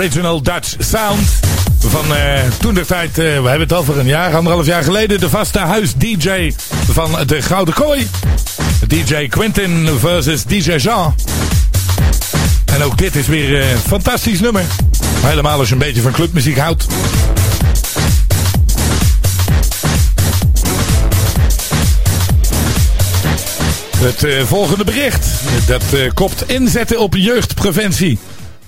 [SPEAKER 20] Original Dutch Sound.
[SPEAKER 4] Van eh, toen de tijd, eh, we hebben het over een jaar, anderhalf jaar geleden. De vaste huis-DJ van de Gouden Kooi. DJ Quentin versus DJ Jean. En ook dit is weer een fantastisch nummer. Helemaal als je een beetje van clubmuziek houdt. Het eh, volgende bericht. Dat eh, kopt inzetten op jeugdpreventie.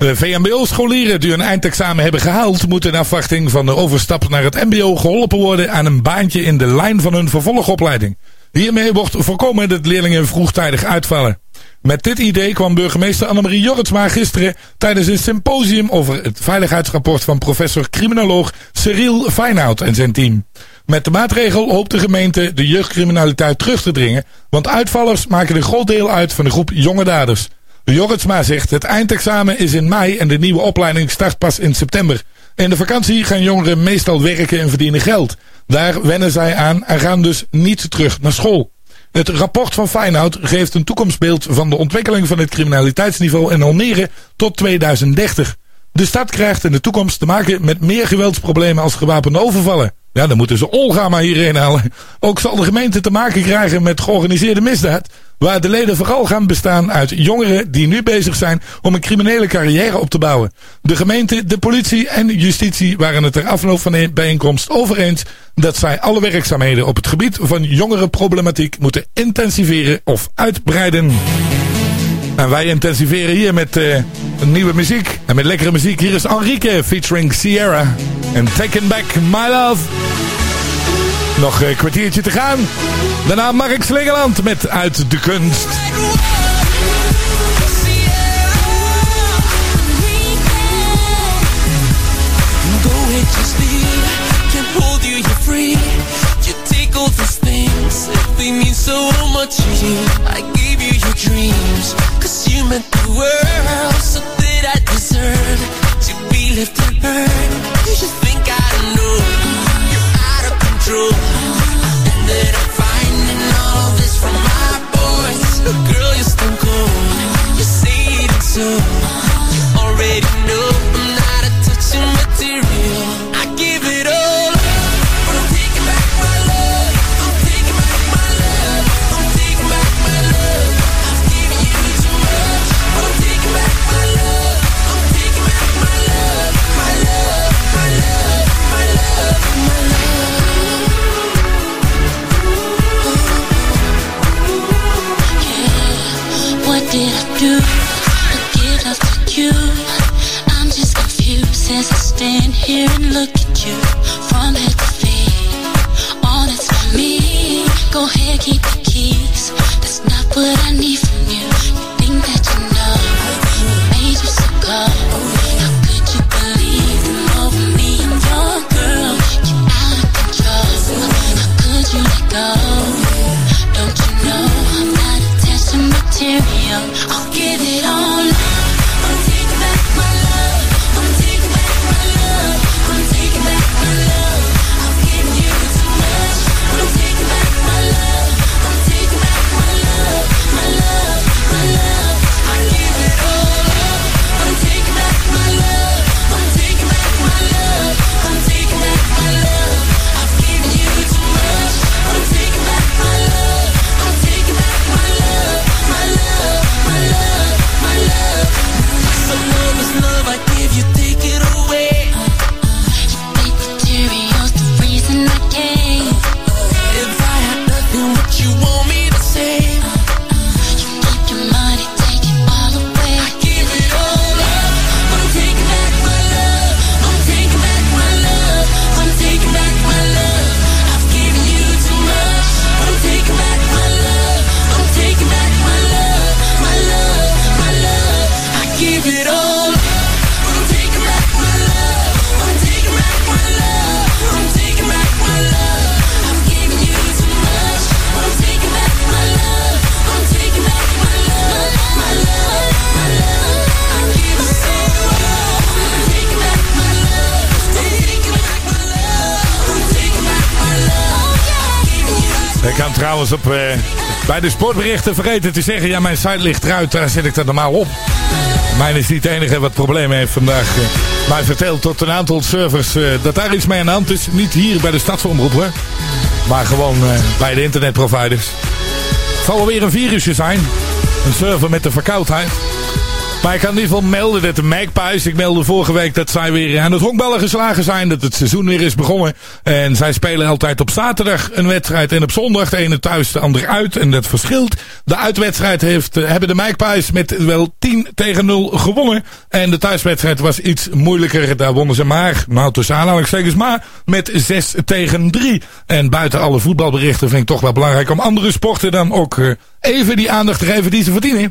[SPEAKER 4] VMBO-scholieren die hun eindexamen hebben gehaald, moeten in afwachting van de overstap naar het MBO geholpen worden aan een baantje in de lijn van hun vervolgopleiding. Hiermee wordt voorkomen dat leerlingen vroegtijdig uitvallen. Met dit idee kwam burgemeester Annemarie Jorritsma gisteren tijdens een symposium over het veiligheidsrapport van professor criminoloog Cyril Feinhout en zijn team. Met de maatregel hoopt de gemeente de jeugdcriminaliteit terug te dringen, want uitvallers maken een groot deel uit van de groep jonge daders. Jorritsma zegt het eindexamen is in mei en de nieuwe opleiding start pas in september. In de vakantie gaan jongeren meestal werken en verdienen geld. Daar wennen zij aan en gaan dus niet terug naar school. Het rapport van Feyenoord geeft een toekomstbeeld van de ontwikkeling van het criminaliteitsniveau in Almere tot 2030. De stad krijgt in de toekomst te maken met meer geweldsproblemen als gewapende overvallen. Ja, dan moeten ze Olga maar hierheen halen. Ook zal de gemeente te maken krijgen met georganiseerde misdaad. Waar de leden vooral gaan bestaan uit jongeren die nu bezig zijn om een criminele carrière op te bouwen. De gemeente, de politie en justitie waren het er afloop van de bijeenkomst over eens dat zij alle werkzaamheden op het gebied van jongerenproblematiek moeten intensiveren of uitbreiden. En wij intensiveren hier met uh, nieuwe muziek. En met lekkere muziek. Hier is Enrique featuring Sierra. En Taking Back My Love. Nog een kwartiertje te gaan. Daarna Mark Slingeland met Uit de Kunst.
[SPEAKER 3] They mean so much to you. I gave you your dreams, cause you meant the world. So did I deserve to be left to burn? I'm finding all of this from my. Girl, you're cold. You ain't
[SPEAKER 22] here and look at you from head to feet. All that's for me. Go ahead, keep the keys. That's not what I need from you. You think that you know what made you so cold? How could you believe them over me? I'm your girl. You're out of control. How could you let go? Don't you know I'm not attached to material? I'll
[SPEAKER 3] give it
[SPEAKER 22] all
[SPEAKER 4] Ik kan trouwens op, eh, bij de sportberichten vergeten te zeggen... ja, mijn site ligt eruit, daar zet ik dat normaal op. Mijn is niet het enige wat problemen heeft vandaag. eh. maar vertelt tot een aantal servers eh, dat daar iets mee aan de hand is. Niet hier bij de stadsomroep hoor. Maar gewoon bij de internetproviders. Het zal wel weer een virusje zijn. Een server met de verkoudheid. Maar ik kan in ieder geval melden dat de Magpies, ik meldde vorige week dat zij weer aan het honkballen geslagen zijn. Dat het seizoen weer is begonnen. En zij spelen altijd op zaterdag een wedstrijd en op zondag de ene thuis, de andere uit. En dat verschilt. De uitwedstrijd heeft, eh, hebben de Magpies met wel 10 tegen 0 gewonnen. En de thuiswedstrijd was iets moeilijker. Daar wonnen ze maar, nou tussen aanhalingstekens maar, met 6 tegen 3. En buiten alle voetbalberichten vind ik toch wel belangrijk om andere sporten dan ook eh, even die aandacht te geven die ze verdienen.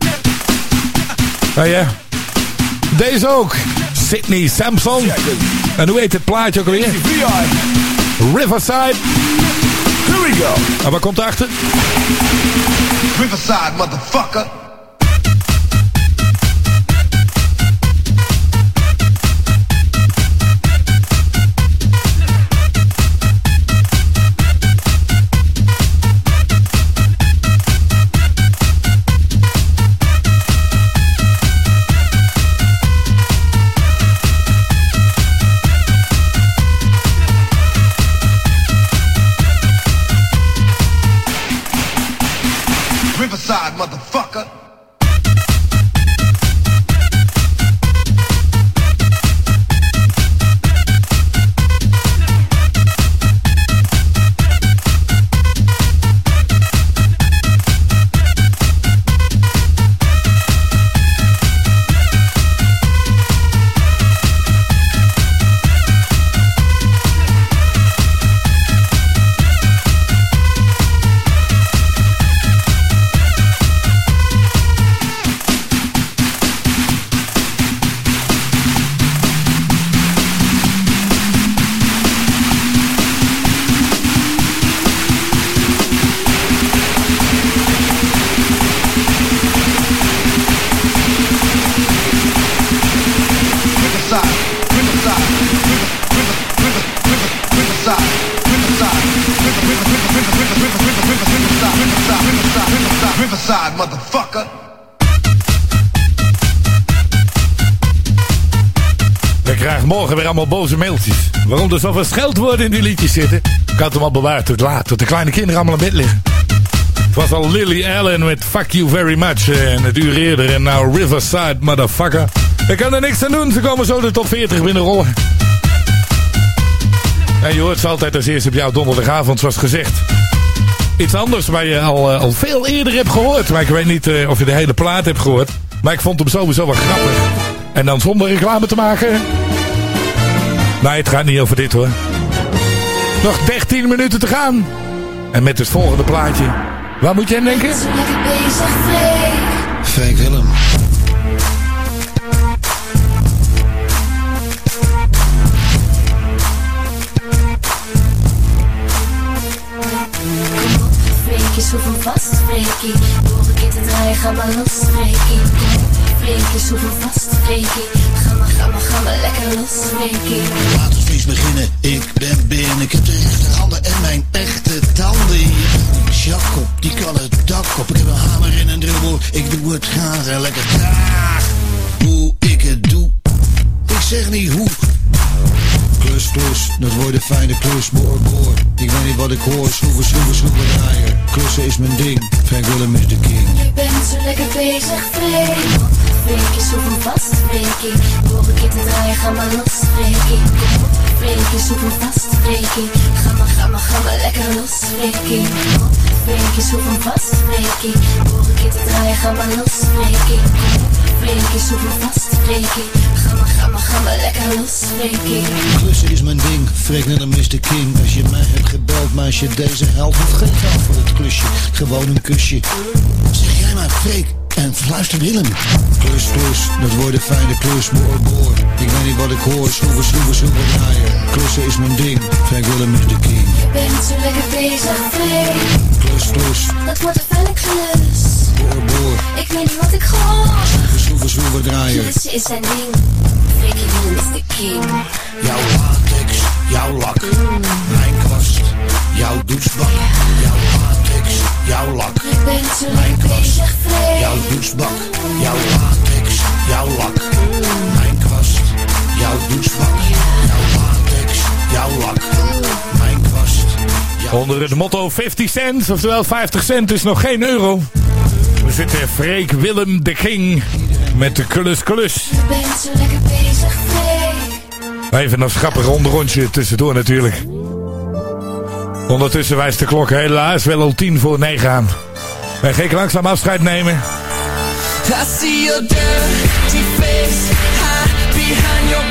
[SPEAKER 4] Nou ja, deze ook. Sydney Sampson. En hoe heet het plaatje ook alweer? Riverside.
[SPEAKER 20] Here we go.
[SPEAKER 4] En wat komt erachter?
[SPEAKER 20] Riverside, motherfucker. Motherfucker.
[SPEAKER 4] Morgen weer allemaal boze mailtjes. Waarom er zoveel scheldwoorden in die liedjes zitten. Ik had hem al bewaard tot laat. Tot de kleine kinderen allemaal in bed liggen. Het was al Lily Allen met Fuck You Very Much. eh, En het uur eerder. En nou Riverside Motherfucker. Ik kan er niks aan doen. Ze komen zo de top 40 binnenrollen. En je hoort ze altijd als eerste op jouw donderdagavond zoals gezegd. Iets anders waar je al, eh, al veel eerder hebt gehoord. Maar ik weet niet eh, of je de hele plaat hebt gehoord. Maar ik vond hem sowieso wel grappig. En dan zonder reclame te maken. Nee, het gaat niet over dit hoor. Nog 13 minuten te gaan. En met het volgende plaatje. Waar moet je aan denken?
[SPEAKER 20] Frank Willem.
[SPEAKER 22] Schroef hem vast. Door een keer te draaien, ga maar los, schroef hem vast, Freekie. Ga maar, ga maar, ga maar lekker los,
[SPEAKER 20] we eens beginnen. Ik ben binnen. Ik heb de rechterhanden en mijn echte tanden. Hier. Jacob, die kan het dak op. Ik heb een hamer en een dribbel. Ik doe het graag en lekker traag. Hoe ik het doe. Ik zeg niet hoe. Klus, klus, dat wordt een fijne klus, boor, boor. Ik weet niet wat ik hoor, schroeven, schroeven, schroeven draaien. Klussen is mijn ding, Frank Willem is de king.
[SPEAKER 22] Je bent zo lekker bezig, Freek. Freekje, schroef hem vast, Freekie. Door een keer te draaien, ga maar los. Freekje, schroef hem vast. Ga maar, ga maar, ga maar lekker los, Freekie. Freekje, schroef hem vast, een keer te draaien, ga maar los. Schroef hem vast, Freekie. Ga maar, ga maar, ga maar lekker los, Freekie.
[SPEAKER 20] Klussen is mijn ding, Willem is de king. Als je mij hebt gebeld, meisje, deze held hoeft geen geld voor het klusje. Gewoon een kusje. Zeg jij maar, Freek, en fluister Willem. Klus, klus, dat wordt een fijne klus, boor, boor. Ik weet niet wat ik hoor, schroeven, schroeven, schroeven draaien. Klussen is mijn ding, Frank Willem is de king.
[SPEAKER 22] Je bent zo lekker bezig, Freek. Dat wordt een felle klus.
[SPEAKER 20] boor, boor.
[SPEAKER 22] Ik weet niet wat ik hoor.
[SPEAKER 20] Schroeven, schroeven, draaien.
[SPEAKER 22] Klussen is zijn ding. Willem is de king.
[SPEAKER 20] Jouw latex, jouw lak, mijn kwast, jouw douchebak. Jouw latex, jouw lak,
[SPEAKER 22] Je bent zo bezig, Freek.
[SPEAKER 20] jouw douchebak. Jouw latex, jouw lak, mijn kwast, jouw douchebak. Jouw latex, jouw lak, mijn kwast.
[SPEAKER 4] Onder het motto 50 cent, oftewel 50 cent is nog geen euro. We zitten Freek Willem de King met de klus klus. Even een grappig rondrondje tussendoor natuurlijk. Ondertussen wijst de klok helaas wel al tien voor negen aan. Wij gaan langzaam afscheid nemen.
[SPEAKER 23] I see your dirty face behind your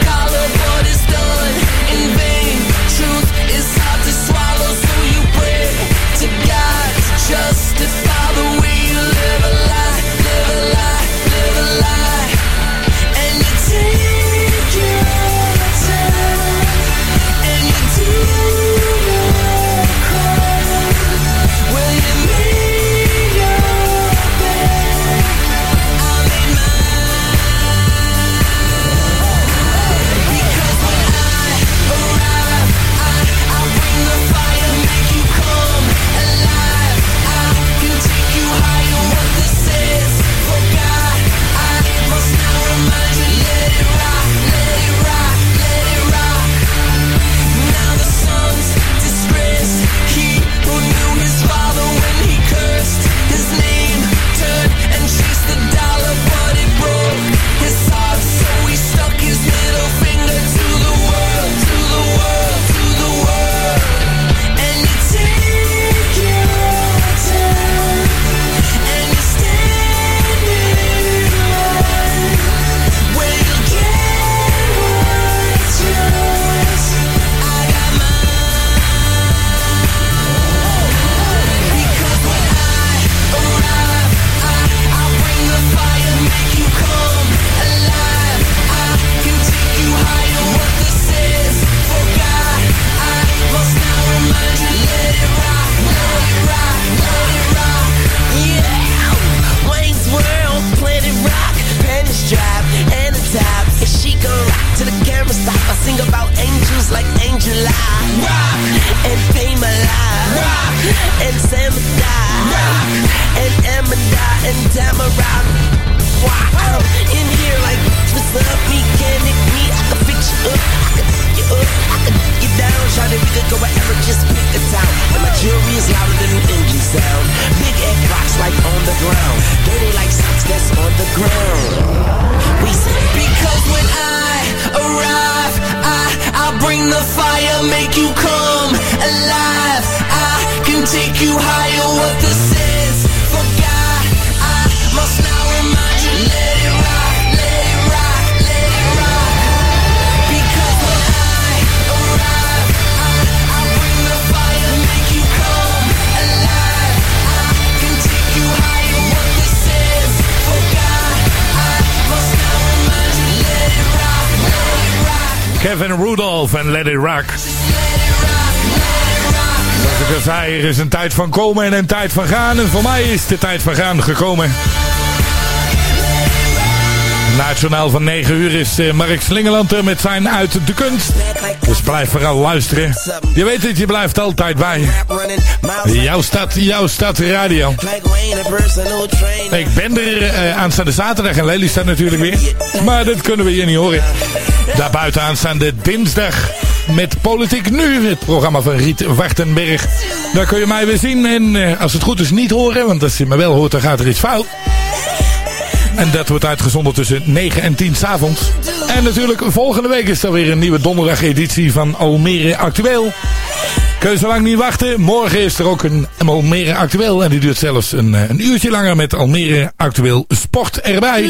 [SPEAKER 4] en Let It Rock. Zoals ik al zei, er is een tijd van komen en een tijd van gaan. En voor mij is de tijd van gaan gekomen. Na het journaal van 9 uur is eh, Mark Slingeland er met zijn Uit de Kunst. Dus blijf vooral luisteren. Je weet het, je blijft altijd bij. Jouw stad, jouw stad radio. Ik ben er eh, aanstaande zaterdag en Lely staat natuurlijk weer. Maar dat kunnen we hier niet horen. Daarbuiten aanstaande dinsdag met Politiek Nu. Het programma van Riet Wartenberg. Daar kun je mij weer zien. En eh, als het goed is niet horen. Want als je me wel hoort dan gaat er iets fout. En dat wordt uitgezonden tussen 9 en 10 s'avonds. En natuurlijk volgende week is er weer een nieuwe donderdag editie van Almere Actueel. Kun je zo lang niet wachten. Morgen is er ook een Almere Actueel. En die duurt zelfs een, eh, een uurtje langer met Almere Actueel Sport erbij.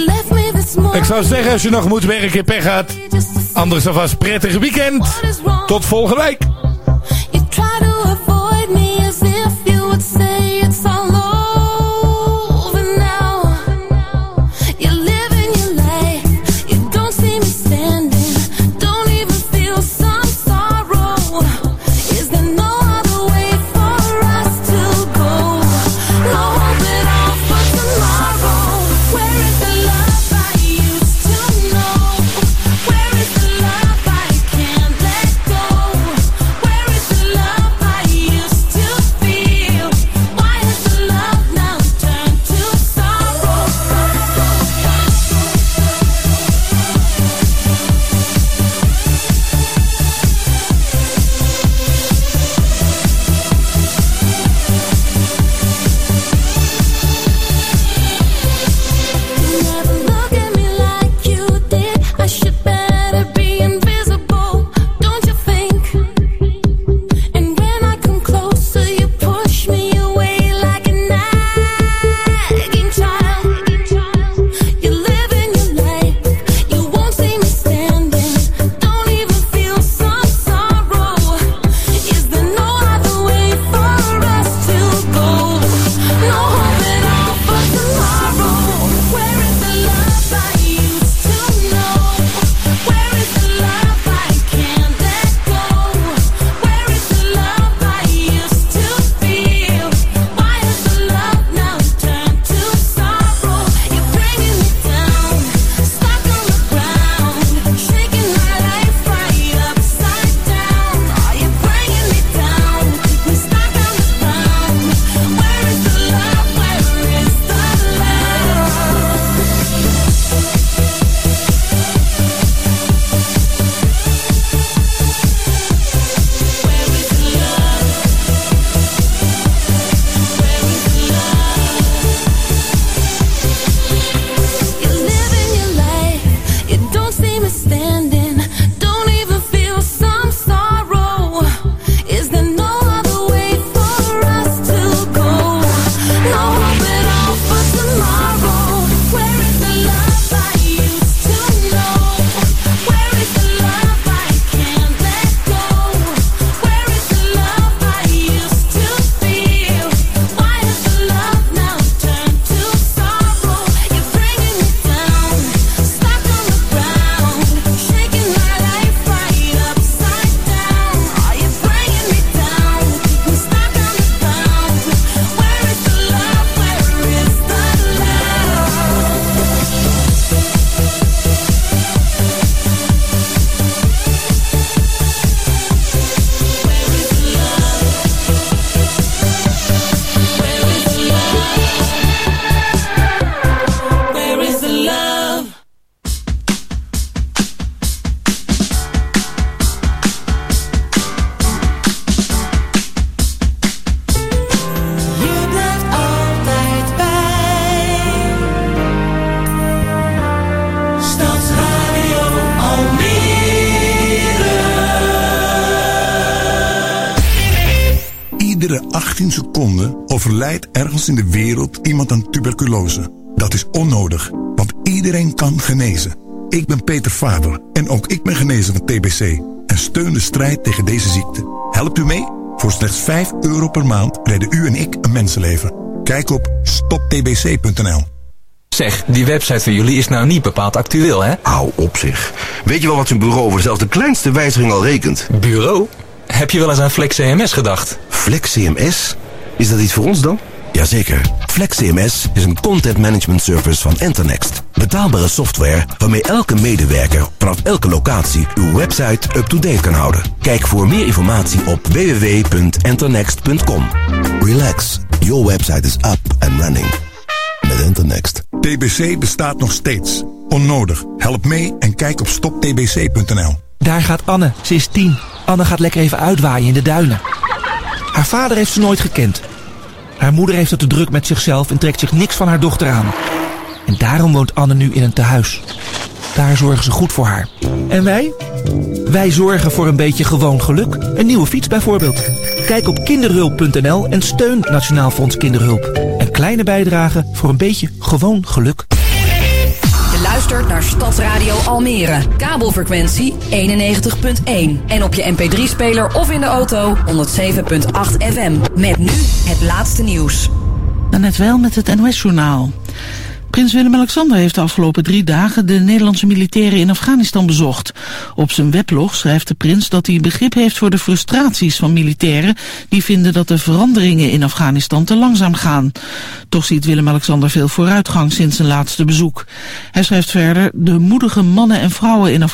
[SPEAKER 4] Ik zou zeggen, als je nog moet werken, pech gaat. Anders alvast prettig weekend. Tot volgende week.
[SPEAKER 12] Overlijdt ergens in de wereld iemand aan tuberculose. Dat is onnodig, want iedereen kan genezen. Ik ben Peter Faber en ook ik ben genezen van TBC en steun de strijd tegen deze ziekte. Helpt u mee? Voor slechts 5 euro per maand redden u en ik een mensenleven. Kijk op stoptbc.nl.
[SPEAKER 24] Zeg, die website van jullie is nou niet bepaald actueel, hè?
[SPEAKER 11] Hou op zich. Weet je wel wat zo'n bureau voor zelfs de kleinste wijziging al rekent?
[SPEAKER 24] Bureau? Heb je wel eens aan Flex CMS gedacht?
[SPEAKER 11] Flex CMS? Is dat iets voor ons dan? Jazeker. Flex CMS is een content management service van Enternext. Betaalbare software waarmee elke medewerker vanaf elke locatie uw website up-to-date kan houden. Kijk voor meer informatie op www.enternext.com. Relax, your website is up and running. Met Enternext.
[SPEAKER 12] TBC bestaat nog steeds. Onnodig. Help mee en kijk op stoptbc.nl.
[SPEAKER 21] Daar gaat Anne. Ze is tien. Anne gaat lekker even uitwaaien in de duinen. Haar vader heeft ze nooit gekend. Haar moeder heeft het te druk met zichzelf en trekt zich niks van haar dochter aan. En daarom woont Anne nu in een tehuis. Daar zorgen ze goed voor haar. En wij? Wij zorgen voor een beetje gewoon geluk. Een nieuwe fiets bijvoorbeeld. Kijk op kinderhulp.nl en steun Nationaal Fonds Kinderhulp. Een kleine bijdrage voor een beetje gewoon geluk.
[SPEAKER 2] Je luistert naar Stadsradio Almere. Kabelfrequentie 91.1. En op je mp3-speler of in de auto 107.8 FM. Met nu het laatste nieuws.
[SPEAKER 13] Dan net wel met het NOS-journaal. Prins Willem-Alexander heeft de afgelopen drie dagen de Nederlandse militairen in Afghanistan bezocht. Op zijn weblog schrijft de prins dat hij begrip heeft voor de frustraties van militairen die vinden dat de veranderingen in Afghanistan te langzaam gaan. Toch ziet Willem-Alexander veel vooruitgang sinds zijn laatste bezoek. Hij schrijft verder, de moedige mannen en vrouwen in Afghanistan